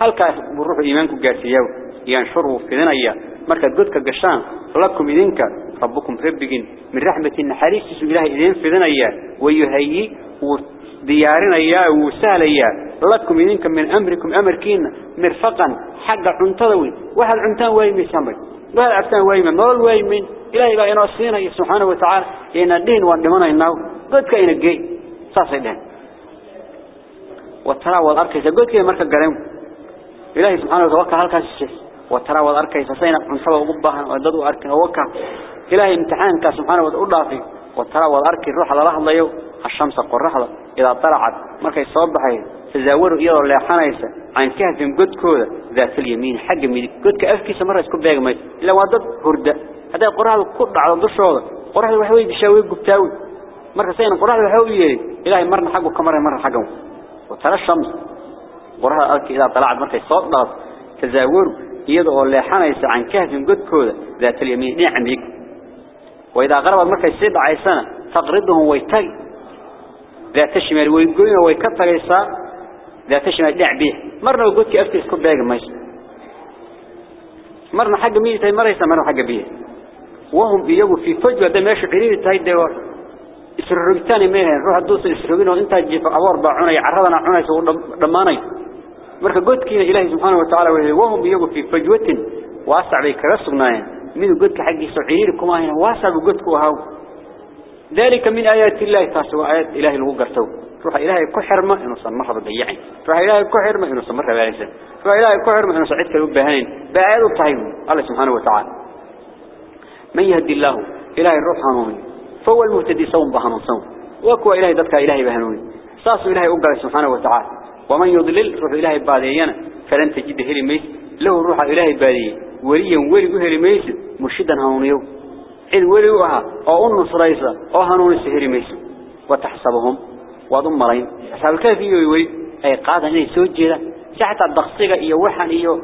هل كان بروح إيمانكم جالسيو ينشروا في ذنيا مركز جودك الجشان لكم إذنك ربكم ربكين. من رحمة النحريس إله إذن في ذنيا ويهيي وديارنا إياه. وسهل إياه. لكم إذنك من أمركم أمركين. مرفقا. حق عنتضوي واحد عنتان ويمي واحد عفتان ويمي نول ويمي إلهي بقى السينة سبحانه وتعالى إن الدين واندمنا إنه قد كأين الجي صاصدين وترى والأركيس قد كأين مركز قريم. إلهي سبحانه وتعالى هل كان الشيء وترى والأركيس سينا من سبب قبها وددوا أركي ووكا إلهي امتحان سبحانه وتعالى فيه وترى والأركي الروح على لحظة يو. الشمس قرحة إذا طلعت مركز صباحي تزاوروا إيضا اللي حنيسة عن كهف قد كودة ذات اليمين حق من قد كأفكيس مرة يسكب باقي ميت. إلا وادد هردة هذا قرآن كل على دشوده قرآن وحوي بشاوي قبتاوي مرة سينا قرآن وحوي إلهي مرنا حقه كمرة مرة حقه. وترى الشمس. قرآن أرك إذا طلعت مرة صوت ضغط تزاور يدعو اللي حنيس عن كهف قد كودة ذات اليمين نعم يك وإذا غربت مرة يسيد عيسانة تقرضهم ويتاي. ذات الشمال ويقوين ويكتر يسا ذات الشمال لعبيه مرة وقلت كأفتي سكب باقي ماشي مرنا حق ميتة مرة يسمى حق بيه. وهم بيجوا في فجوة ده ماشي قريب تاي ده. إسرائيل مين روح الدوس إسرائيل وأنت جيت أور بعنا يعرضنا عنا يسوون دماني مركب قلت كين إلهي سبحانه وتعالى وهم بيجوا في فجوة واسع بك رسمنا من قلت حق إسرائيل هنا واسع قلت كوهاو. ذلك من آيات الله تاسوا آيات إلهي الوقرتو روح إلهي كحرمة إنه صمح بضيعين روح إلهي كحرمة إنه صمح بالإنسان روح إلهي كحرمة إنه صعدك الوبهانين بعيد الطهيم الله سبحانه وتعالى من يهدي الله إلهي الروح هنوني فهو المهتدي صوم بهنون صوم وكو إلهي ذاتك إلهي بهنوني ساس إلهي أقل سبحانه وتعالى ومن يضلل روح إلهي بادينا فلن تجد هلي ميس له روح إلهي بادي وليا ولي هلي ميس مرشدا هنونيو إذ وليوها أو النص رئيسا أو هنون سهري ميس وتحسبهم وضم مرين أصحاب الكافي يوي أي قادة سوى جيدا ساعة الدقصيقة إيا وحن إيا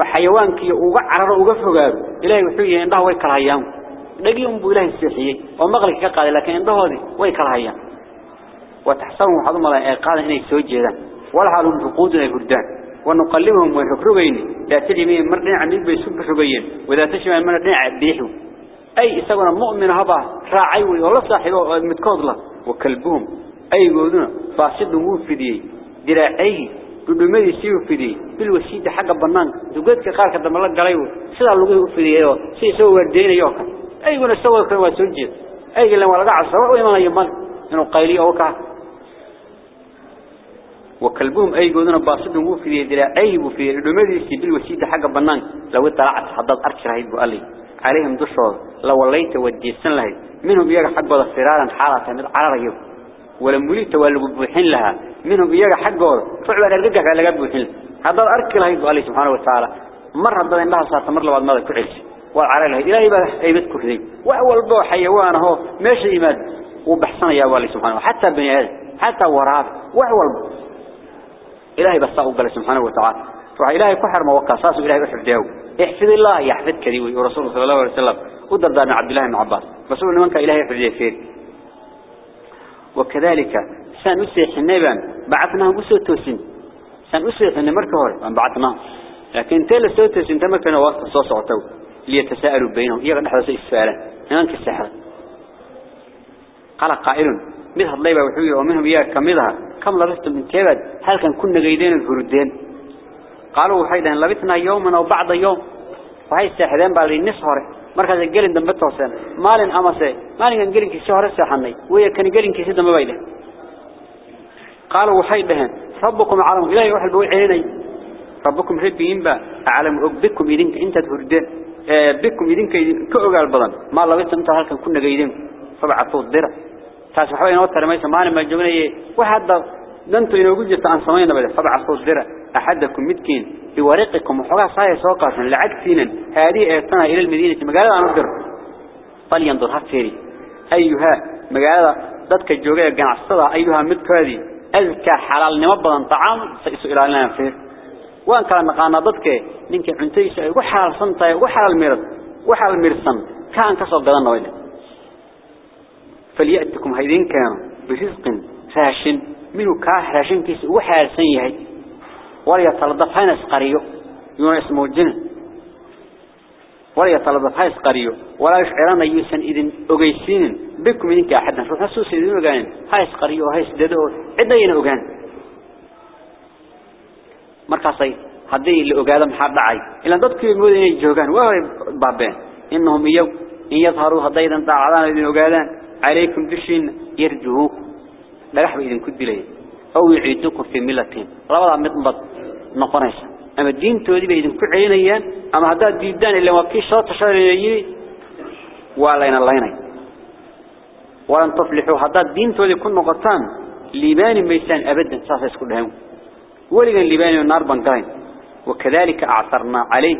حيوانك إيا وقعر وقفه إلهي وحوية إنه ويكره أيام لقيهم بو إلهي السيحيي ومغلق كقال لكن إنه هذي ويكره أيام وتحسبهم وضم مرين أي قادة إنه سوى جيدا ولا حالهم رقودنا يهردان ونقلبهم ويحكربين لا تجي مرنا عميل بيسوب حبين وإذا تشمع مرنا بيحو أي سونا مؤمن هبا راعي ولا صاحبه متكوض له وكلبهم أي يقولون فاسد وفدي دراعي قدومي سيو فدي بالوسيدة حق بنان دوجت كقارك دم الله قريو سلا لقيه وفدي أيوه. سي سوى الدين يوكا. أي يقول سوى كلمة سجد أي لما لقى عصر وما يمان. إنه قيلي أوكا. وكلبهم أي يقولون باسد وفدي دراعي وفدي قدومي سي بالوسيدة حق بنان لو طلعت حضر أركي رهيب قال عليهم دشور. لو وليت وديسن لهي منهم يجا حق ولا فرارا حالة من عرريو ولم وليت ولا بوحين لها. منهم يجا حق ولا فعلا الرجع على بوحين. هذا أرك لهي قال سبحانه وتعالى. مرة هذا إنها صارت مرة لو ما كعيش وعلى لهي إلهي بقى أي بتكر ذي وأول بو حيوان هو ماشي إيمان. وبحصنا يا والي سبحانه. حتى بني آدم حتى وراب. وحول إلهي بس أقول سبحانه وتعالى. فإلهي كحر موقع. إلهي بحب داو احفظ الله يحفظ كذي ورسول صلى الله عليه وسلم. ودر دارنا عبد الله بن عباس. بس هو منك إلهي يحفظ فين وكذلك سنسيح النبان بعثناهم أسوة توسين سنسيح النمرك هو بعثناهم لكن تيل سوى توسين تمكن وقت الصوص عطو ليتساءلوا بينهم. يغن حدث السؤال. هناك السحر قال قائل مثل الله وحوي ومنهم إياه كمدها كم لبثتم من تبد هل كان كنا قيدين الفردين قالوا وحيدا لبثنا يوما أو بعض يوم. وهي الساحدين بالي النصهر مركز الجلين دم بتوسن مالن أمسه مالن الجلين كيسي هرس سحني ويا كان الجلين كيسي دم بيده قالوا وحيدهن ربكم عالم إلهي واحد بقول عيني. ربكم ربي ينبا أعلم بكم إذنك أنت تفردين آه، بكم إذنك كأوجع البضن ما لبثتم أنت هل كان كنا قيدين فبعثوا الدرع taas waxa weeyaan wata ramaysa maalin ma joognay waxa dantu inoogu jirta aan sameeyna bada fabcasu أحدكم مدكين بورقكم وحقها صحيح سوقات لعد سينا هذه ايصنا إلى المدينة مقالة عن الدر فلينظر هاتفيري أيها مقالة ضدك الجوغية قنع الصلاة. أيها مدك هذه. أذكى حلال نمبضا طعام سيسو إلى لنا فيه. وأنك لما قانا ضدك لنك عنتي شيء وحال صنطة وحال مرض وحال مرسن كان كسر دلنا وإلا فليأتكم هيدين كانوا بفزق فاشن. منه كاح راشن كيس وحال سيهي. وليتلضف هاي نسقريو يون اسمه الجن. وليتلضف هاي نسقريو ولا يشعران يوسن إذن أغيسين. بكم منك أحدا روح نسوس إذن أغان هاي سقريو هاي سددو عدين أغان. مركزي هذه اللي أغادا دعي إلا ضدك يقول إني جوغان. وهو بابين. إنهم يو إن يظهروا هذين دعوان إذن أغادان. عليكم بشين يرجوه. لا يحب إذن كد لي أو يعيدوكم في ملتين ربما مطبط. نقنيس أما الدين تودي بإذن كل عينيان أما هذا الدين اللي ما فيه شرط يجي وعلينا اللينا ولن تفلحوا. هذا الدين تودي كل نقطان لبان ميسان أبدا ساسا كلهم ولغن لبان النار بنقين وكذلك أعثرنا عليه.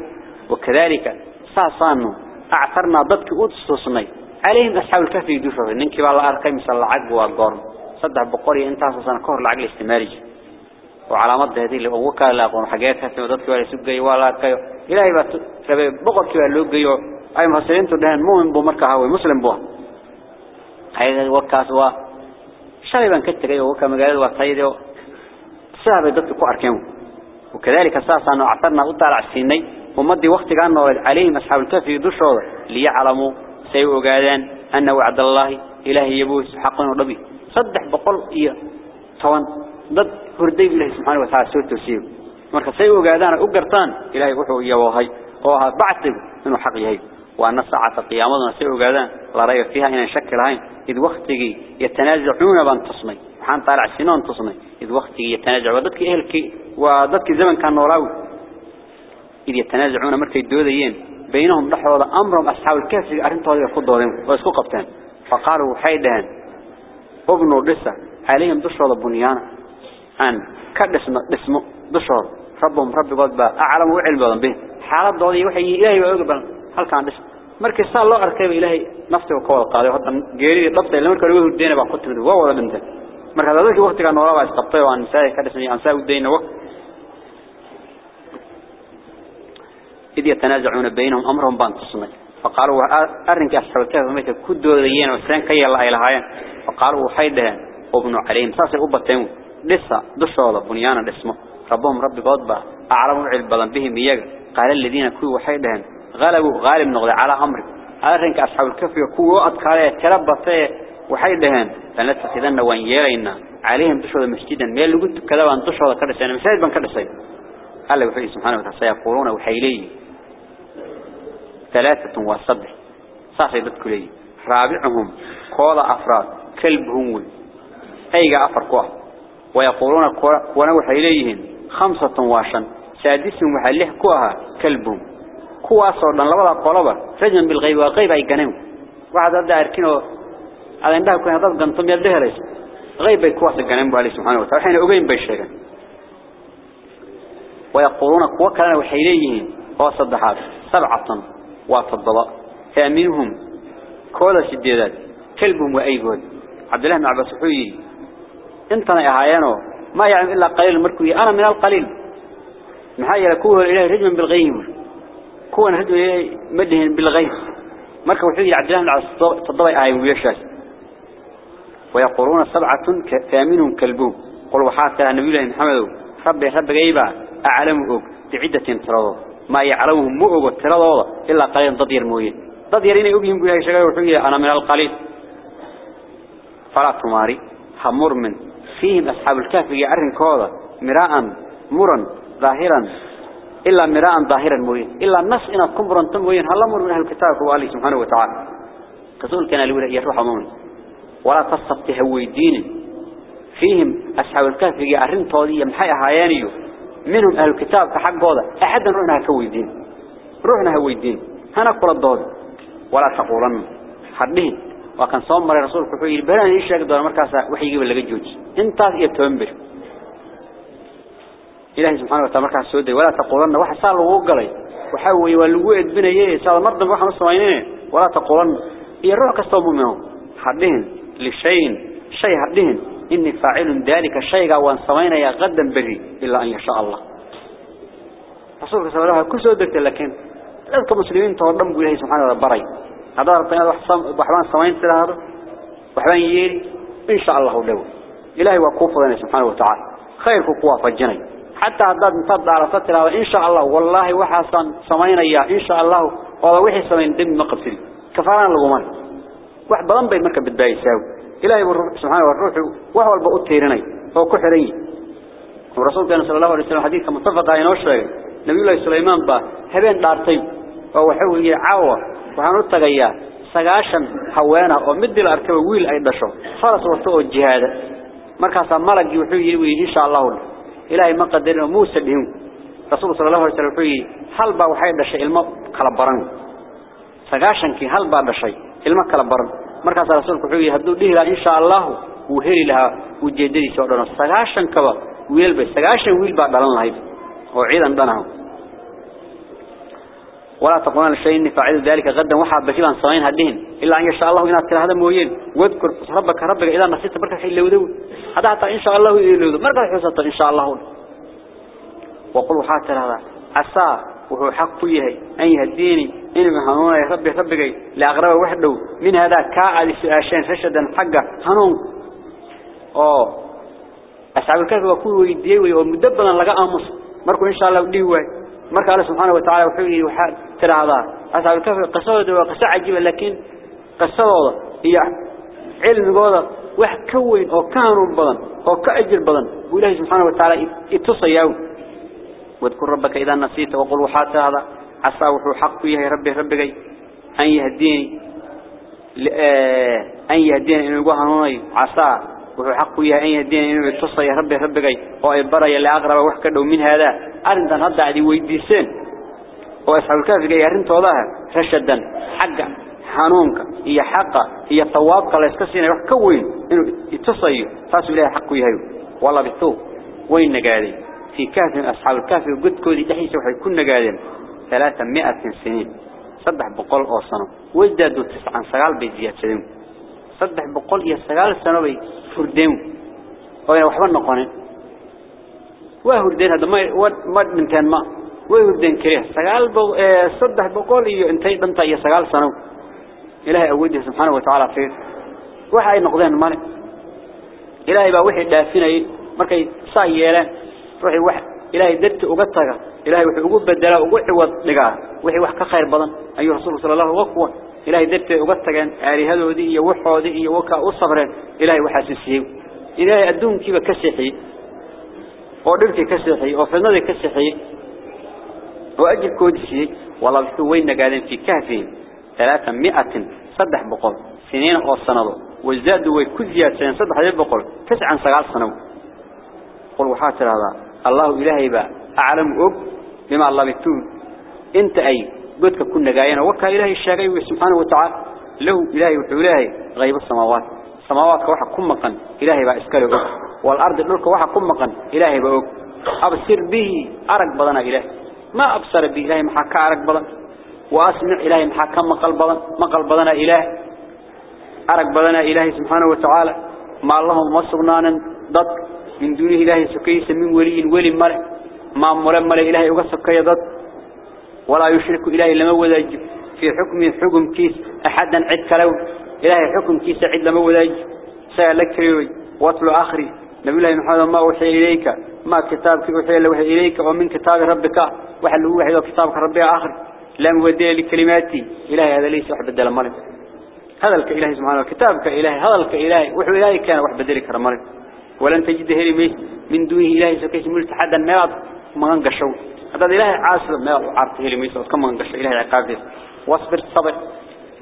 وكذلك ساسانو أعثرنا ضدك أوتصصني عليهم أصحاب الكهف يدوشوا. إنك بالله أرقي مثل العقب والقرن صدق بقري أنت أصلا كهر العقل استماري وعلامات هذه اللي هو كان لاقون حاجات كهف وضدك ولا سجى ولا كيو. إلهي بس بقر كيو اللي جيو أي محسنين تدهن مؤمن بمركه هو مسلم به هذا وكاس وا شايبا كتجي وكا مجال وصيده سهل ضدك كأركان وكذلك أساسا أعطرنا أطلع السنين ومضي وقت كان عليهم أصحاب الكهف يدوشوا ليعلموا سيء قادان أن وعد الله إلهي يبوس حقا وربي صدح بقول إيه. طوان ضد هردي الله سبحانه وتعالى سوء تسيب مركا سيء قادان أقرطان إلهي وحو إيوهي وها بعث منه حق يهي وأن ساعة قيامتنا سيء قادان لا رأي فيها إن شكل هين إذ وقتك يتنازعون بان تصمي وحان طالع سنون تصمي إذ وقتك يتنازع وضدك إهلك وضدك زمن كان نوراوي إذ يتنازعون مركا الدوديين بينهم دحوض أمرهم أصحاب الكهف أرنتوا يفضلهم ويسكوا قبتان فقالوا حيدان ابنوا دسة عليهم دشوض بنيانا أن كذا اسمه اسمه دشر ربهم رب قد بقى أعلم وعي البلد به. حالة ضوئي وحي إلهي وعقبل هل كان دشر مركز صار الله أركيب إلهي نفسه وقوة القادة وحتى قيري ضبطي لما يقول له الدين بقى قلت له وولا بنته. مركز هذا الوقت كان وراء بعض قطيه وعن نسائي كذا اسمه أنساء الدين وقت. إذ يتنازعون بينهم أمرهم بأن تصمي فقالوا أرنك أصحاب الكهف كدوا ذيين وسلان كي الله إلهي فقالوا حيدها ابن عليم ساسي أبا تيمون لسه دشوا بنيانا اسمه ربهم رب قضبا أعلموا علبا بهم إياك. قال الذين كوا حيدها غلبوا غالب نغضي على أمر أرنك أصحاب الكهف يكوا أدكالي تربطي وحيدهن فلنتخذن وإن يرينا. عليهم دشوا مسجدا. ميل لقلت كذا وأن دشوا كرسين مساجد بان كرسين قال له سبحانه وتعالى سيقولون وحيلي. ثلاثة وصبح. صاحي لي رابعهم. قول أفراد. كلبهم. أيها أفر قوة ويقولون ونوح إليهم خمسة واشا سادسهم وحليه كوها كلبهم. كوا صورنا لولا قلبا رجم بالغيب وغيب أي قنم واحد هذا أركنه هذا عنده كون هذا قنطم يده ليس. غيب كوا سجنم بالله سبحانه وتعالى. حين أقيم بالشيء ويقولون قوة كان وحيليهم وصدحات. سبعة وتضبط ثامنهم كل سديدات كلبهم وأيقود عبد الله بن عباس حوي انتنا اهايانو ما يعلم إلا قليل مركوي أنا من القليل محايا كوه إلهي رجما بالغيب رجما إلهي مدهن بالغيب مركو الله بن عباس تضوي آي ويشاش ويقولون سبعة ثامنهم كلبهم قل وحاتها النبي الله محمد ربي ربي غيبا أوك بعدة ترضو ما يعلمهم مؤوك ترضو إلا قليل ضدير موين ضدير إني أبيهم بها شغال وحوي أنا من القليل فلا تماري حمر من فيهم أصحاب الكهف يعرن كوضا مراء مرا ظاهرا. إلا مراء ظاهرا موين إلا النص إن كمبرا تموين هل مر من أهل الكتاب هو الله سبحانه وتعالى؟ قصول كان لولا يروح مون ولا تصبت هوي دين فيهم أصحاب الكهف يعرن طولية محي هايانيو منهم أهل الكتاب كحق قوضا أحدا روحنا هوي دين روحنا هوي دين هنا كل الضوض ولا تقولن. حدهن وكان صوم مرة رسول كحوي. البلان إيش يقدر مركز وحي يجيب اللي جوج انت يتومبر إلهي سبحانه وتعالى مركز سودي ولا تقولن واحد صار له وقلي وحوي والوقت بنا يه صار مرض واحد مصوينين ولا تقولن. هي الروح كستوم منهم. حدهن لشيء شيء حدهن. إني فاعل ذلك الشيء وأن صوينا يا غدا بري إلا أن يشاء الله. رسولك صلى الله كل سودك لكن لذلك مسلمين تورم إلهي سبحانه وتعالى بري. هذا ربنا وحبان سمين سلا هذا وحبان ييري إن شاء الله دو إلهي وقوف لنا سبحانه وتعالى. خير قوة فجني. حتى هذا نفض على فترة إن شاء الله والله وحسن سمين يا إن شاء الله والله وحي سمين دم مقبسل كفاران لغمان. واحد بلان بين مركب بالباي ساوي إلهي سبحانه والروح وهو البقوت تيرني هو كحري ورسول كان صلى الله عليه وسلم حديث متفق على نوشة. نبي الله سليمان با هبين دارتي وحوي عاوة waxaan u tagayaa sagaashan haweena oo mid dil arkay wiil ay dhasho markaas malagi wuxuu yiri insha Allah ilaahay ma qadarin Muuse dhihim rasuul sallallahu alayhi wasallam wuxuu yiri hal ba waxay dhashay ilmo kala baran sagaashankii hal ba dhashay ilmo kala baran markaas rasuulku wuxuu yiri haduu dhihi insha Allah uu heli lahaa ujeedadiisa oo dhan sagaashan kaba wiil bay sagaashan wiil ba dhalan lahayd oo ciidan dhanaha ولا تقولون لشيء إني فاعل ذلك غدا وحاب بشيبان صغين هدين إلا أن يشاء الله كلا هذا موين واذكر ربك ربك إذا نسيت بركة حين لودو هذا حتى إن شاء الله يلودو مركز حسنت إن شاء الله وقلوا حتى هذا. عسى وهو حق فيه أن يهديني. إن مهنون يا ربي ربك لأغرب وحده. من هذا كاعد عشان رشدا حقه هنون. أوه. أصحاب الكهف وكل ويديه ومدبنا لقى أمس. مركو إن شاء الله وديه marka Allah subhanahu wa ta'ala wuxuu تراضا أصحاب الكهف قصود وقصع عجيب لكن قصود هي علم قوضة. وح كوين أو كان رب بضن أو كأجر بضن. وإله سبحانه وتعالى اتصيه واذكر ربك إذا نسيت وقل وحات هذا. عصا وحو حق فيها يا ربي ربك أن يهديني. آه، أن يهديني إنه يقوها نوني عصا وحو حق فيها أن يهديني إنه اتصيه يا ربي ربك أو إبرا يلي أغرب وحكا دو من هذا. أرندا نهدى عدي ويدي سين وأصحاب الكهف جايرين توضاها رشدا حقا حانونك هي حقا هي طوابك الله يسكسين يروح كوين إنه يتصي فاس بلاي حقه يهيو والله بيثوه وين نقالي في كهف أصحاب الكهف قد كودي تحيسي وحيكون نقالي ثلاثة مئة سنين صدح بقول أوصنا وزدادوا تسعة سغال بيزيات سنين صدح بقول إيا سغال سنة بي فردين وين وحبان نقوانين وهردين هذا ما ما من كان ما saddex boqol iyo sagaal sano ay وهردين هذا ما ما دنتين ما وهردين كريه سقال بق صدح بقول إيو انتي دنتا إيو سقال سنو إلهي أوجه سبحانه وتعالى فيه وحي نقضين مالك إلهي با وحي دافين مركي ساييران روحي واحد إلهي درت أقطك إلهي وحي أقول بدلا وحي وضقا وحي وحكا خير بضن أيها رسول صلى الله عليه وسلم إلهي درت أقطك عاري هذا دي يوحو دي يوكا أصبرين إلهي وحاسسيه إلهي أدون كيف كسيحي oo dhirkii ka seexay oo fidnadii ka seexay وأجل كودشي والله وين نقالين في كهفين ثلاثة مئة صدح بقر سنين أو سنوه وزادوا وي سنين صدح بقول. تسعة صغال سنوه قل وحاتر هذا. الله إلهي با. أعلم أب بما الله بيتون أنت أي. قد كن نقالين وكا إلهي الشاقي سبحانه وتعالى. له إلهي وإلهي غيب السماوات. السماوات كواحة كمقا إلهي با إسكاله والأرض الأرض كواحة كمقا إلهي با أب. أبصر به. أرق بضنا إلهي. ما أبصر به. إلهي محاكا أرق بدن وأسمع إلهي محاكا مقل بدن مقل بدنا إله. أرق بدنا إلهي سبحانه وتعالى. ما اللهم مصرنا ضد. من دونه إلهي سكيس من ولي ولي ملك. ما مرمى إلهي وقصك يضد ولا يشرك إلهي لما وذاج في حكم حكم كيس أحدا عد كلو. إلهي حكم كيس عد لما وذاج سألك ريوي. واتل آخري. نبي الله محمد ما وحي إليك. ما كتابك وحي له وحي إليك ومن كتاب ربك وحل هو وحي كتابك ربي آخر. لم ودي لكلماتي. إلهي هذا ليس وحب بدل الملك هذا الإلهي سبحانه كتابك إلهي هذا الإلهي وحي إلهي كان وحب بدلك الملك ولن تجد هلي من دونه إلهي سكيس ملت حدا ما ما انقشوا. هذا إلهي عاصر ما عرفت هلي ميس كم انقش إلهي عقابه واصبر صبر.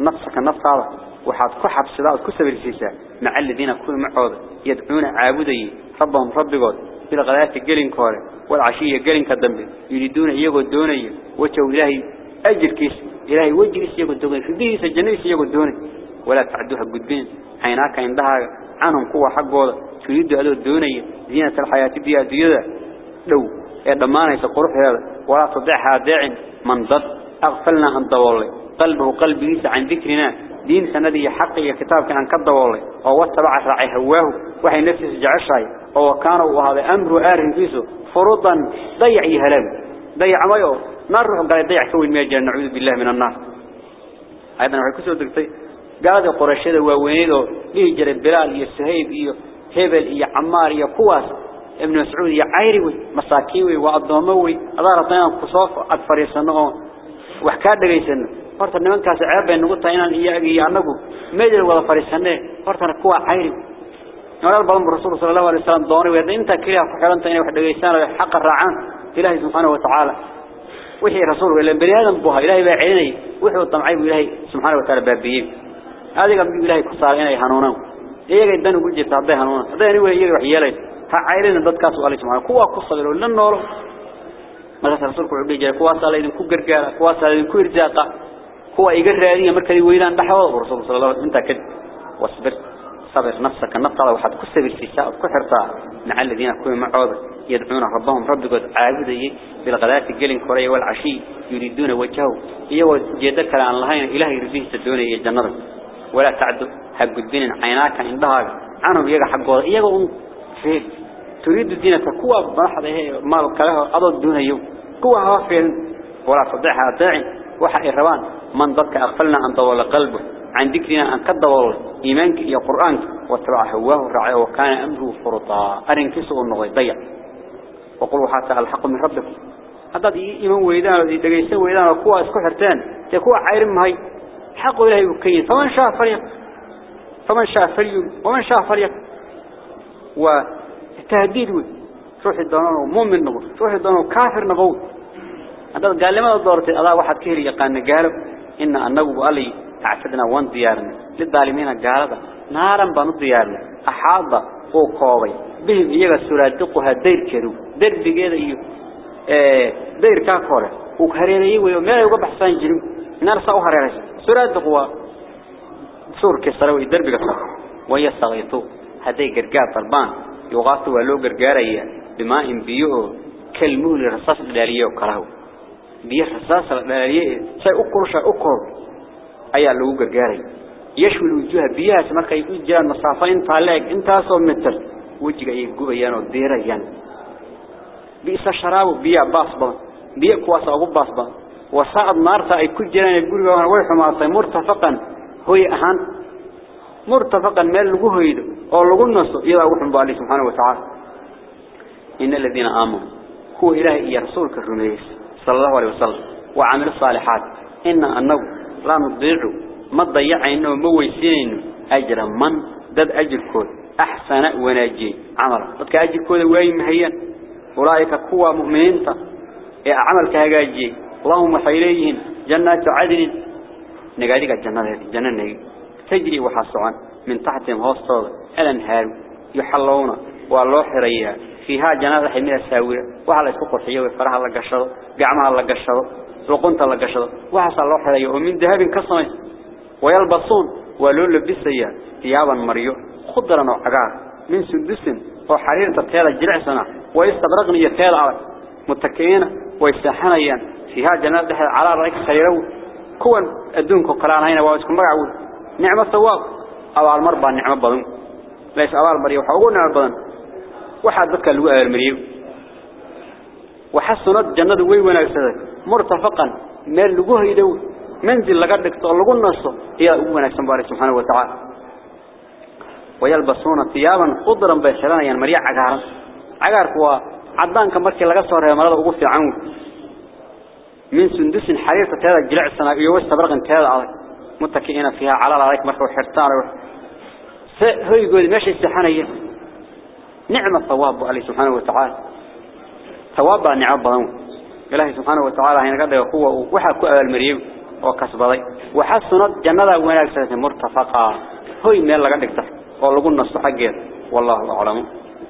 نفسك النفس هذا. وحاد كحب صداء كسب السيساء مع الذين كل معوض يدعون عابدي. ربهم ربهم بالغلاة قلن كوري والعشية قلن كالدنب يريدون إيقو الدوني وجهوا إلهي أجر كيس إلهي وجه إيقو الدوني في بيه سجنه إيقو الدوني ولا تعدوها قدين عيناك عندها عنهم قوة حقوة تريد أدو الدوني زينة الحياة الدنيا ديادة لو يدمانا يسقرح هذا ولا تضعها داع من ضد أغفلنا عن ضوالي قلبه قلب ليس عن ذكرنا دين سندي حقي كتاب كان كضوالي أو واتبع راعي هواه وحي نفسه أو كان وهذا أمر آرن فيسو فرضا ضيع يهلم ضيع مايو نار قال ضيع كوي الميجان نعوذ بالله من النار. أيضا وحي كسو دكتي قال قرشة ووينيدو. ليه جرب بلال يسهيب إيو هبل إيو عمار إيو كواس. ابن مسعود يا عيري مساكيوي وأضوموي أدار طيان كصوف أدفريسنه وحكاد horta nimankaas ceeb bay nagu tahay inaan iyaga iyo anagu meedel wada fariisanay horta kuwa cayri نورال بالم رسول صلى الله عليه وسلم دوني ويد انت كريا فخلنت اني واحد دغيسان أو حق الرعان الله سبحانه وتعالى. وحي رسول إلى بني آدم بو إلى با عيني وحي طمعي إلى سبحانه وتعالى بابي هذه قد إلى كسار اني حنونه ايغا دن أو جيت حد حنونه حد اني وي يي وحيلين ها عيلين ددكاس وقال جماعة كو وا كسلوا لنور ما رسول كو دي جاي كو وصل ان كو غرغار كو وصل ان كو ارجاقه كو ايغا راديه مركي ويلان دحوا صبر نفسك نطلع وحد كسب السيساء كحرطا مع الذين كانوا معوض يدعون ربهم. ربك عابدي بالغداة الجلن كوري والعشي يريدون وجهه. إيو جيدك عن الله إلهي رزيه تدونه الجنة. ولا تعدوا حق الدين عيناك عندها عنهم يجا حقه إيو في تريد الدين كقوة بحضه ما كله أضل دون يوم. قوة هافين ولا صدعها داعي. وحق الروان. من ضدك أغفلنا عن طول قلبه عن ذكرنا أن كدور إيمانك يا قرآنك واتبع هواه الرعي وكان أمره فرطا. أرن كسو النغي ضيع. وقلوا حتى الحق من ربكم هذا إيمان ويدان دقيسان ويدان وكوا أسكو حرتان. تكوا هاي. حق إلهي وكين. فمن شاء فريق. فمن شاء فريق. ومن شاء فريق. وتهديد روح الدنانو مؤمن نقول روح الدنانو كافر نقول هذا قال لما دورت؟ الله واحد كهري يقان قالب إن النبو علي تعفدنا وان ديارنا للظالمين قالب نارا بانو ديارنا أحاضة وقوي بهم إيجا سرادقها دير كرو دير بقيدة إيو اه دير كاكورة وكهريني وما يوقع بحسان جنو نار ساو هريرس سرادقوا سور كسر ويدر بقصر وهي صغيطو هذي قرقار طلبان يغاثوا ولو قرقاريا بماء بيوه كالمول رصاص دلاليه وكرهو بيه رصاص دلاليه سي أكرش أكر أيا لو قرقاري يشوي الوجوه بيها سمركا يقول جيران مصافين طالعك انت أصو متر وجهك يقوبيان وديريان بيس شراب بيا باصبا بيا كواسا أبو باصبا وصاعد نارتا أي كل جيران يقول وأنا ويحما مرتفقا هو أهان مرتفقا مال لقوه يدو أو لقوه النص إذا أوحن بالله سبحانه وتعالى إن الذين آمنوا هو إلهي يا رسولك الرميس صلى الله عليه وسلم وعمل الصالحات. إن أنه لا نضيعه ما ضيع إنه مويسين أجر من ضد أجر كود. أحسن وناجي عمل. ضدك أجر كود وين مهيا أولئك قوة مؤمنين. عمل كهجاجي. اللهم حيليهم جنات عدن. نقادك الجنة. الجنة نقي تجري وحصعا من تحتهم هوستوض الانهار يحلون. والله حريها فيها جنات حمية ساوية وحلا يسوق الحيوة فرها الله قشره. قعمها الله قشره. لقنت الله قشره. وحصل الله حرية ومن ذهب كصمي. ويلبسون. ولول لبسيا ثيابا مريو خضرا وعقار. من سدس. وحرير تتيال الجلعسنا ويستبرغن يتيال على متكئين. ويستحنيان فيها جنات على رأيك خيرو كون أدونك قرآن هنا واسكم مرعود نعم الثواب. أبال مربى نعمة بدن ليس أبال مريم وحقول نعمة واحد ذكر اللي أبال مريم وحسنت جنة وي وناكسدك مرتفقا. مال لغوه يدو منزل لقد دكتور لغو النص هي وناكسن بارك سبحانه وتعالى. ويلبسون ثيابا خضرا بشران يعني مريع عقارا. عقار هو عدان كمركي لغا سورة مرضى وقفي عنه من سندس حرير تتهذا جلع السنة يوش تبرغ انتهذا عليك متكئين فيها. على عليك مركب حرتان هو يقول ماشي السحانية. نعمة ثواب عليه سبحانه وتعالى. ثواب نعم بضان إلهي سبحانه وتعالى هنا قد يقوى وحكو المريم وكسبضي. وحسنت جنة وناكسة مرتفقة. هو من اللي قد يكتف ولقوا النص حقه والله أعلم.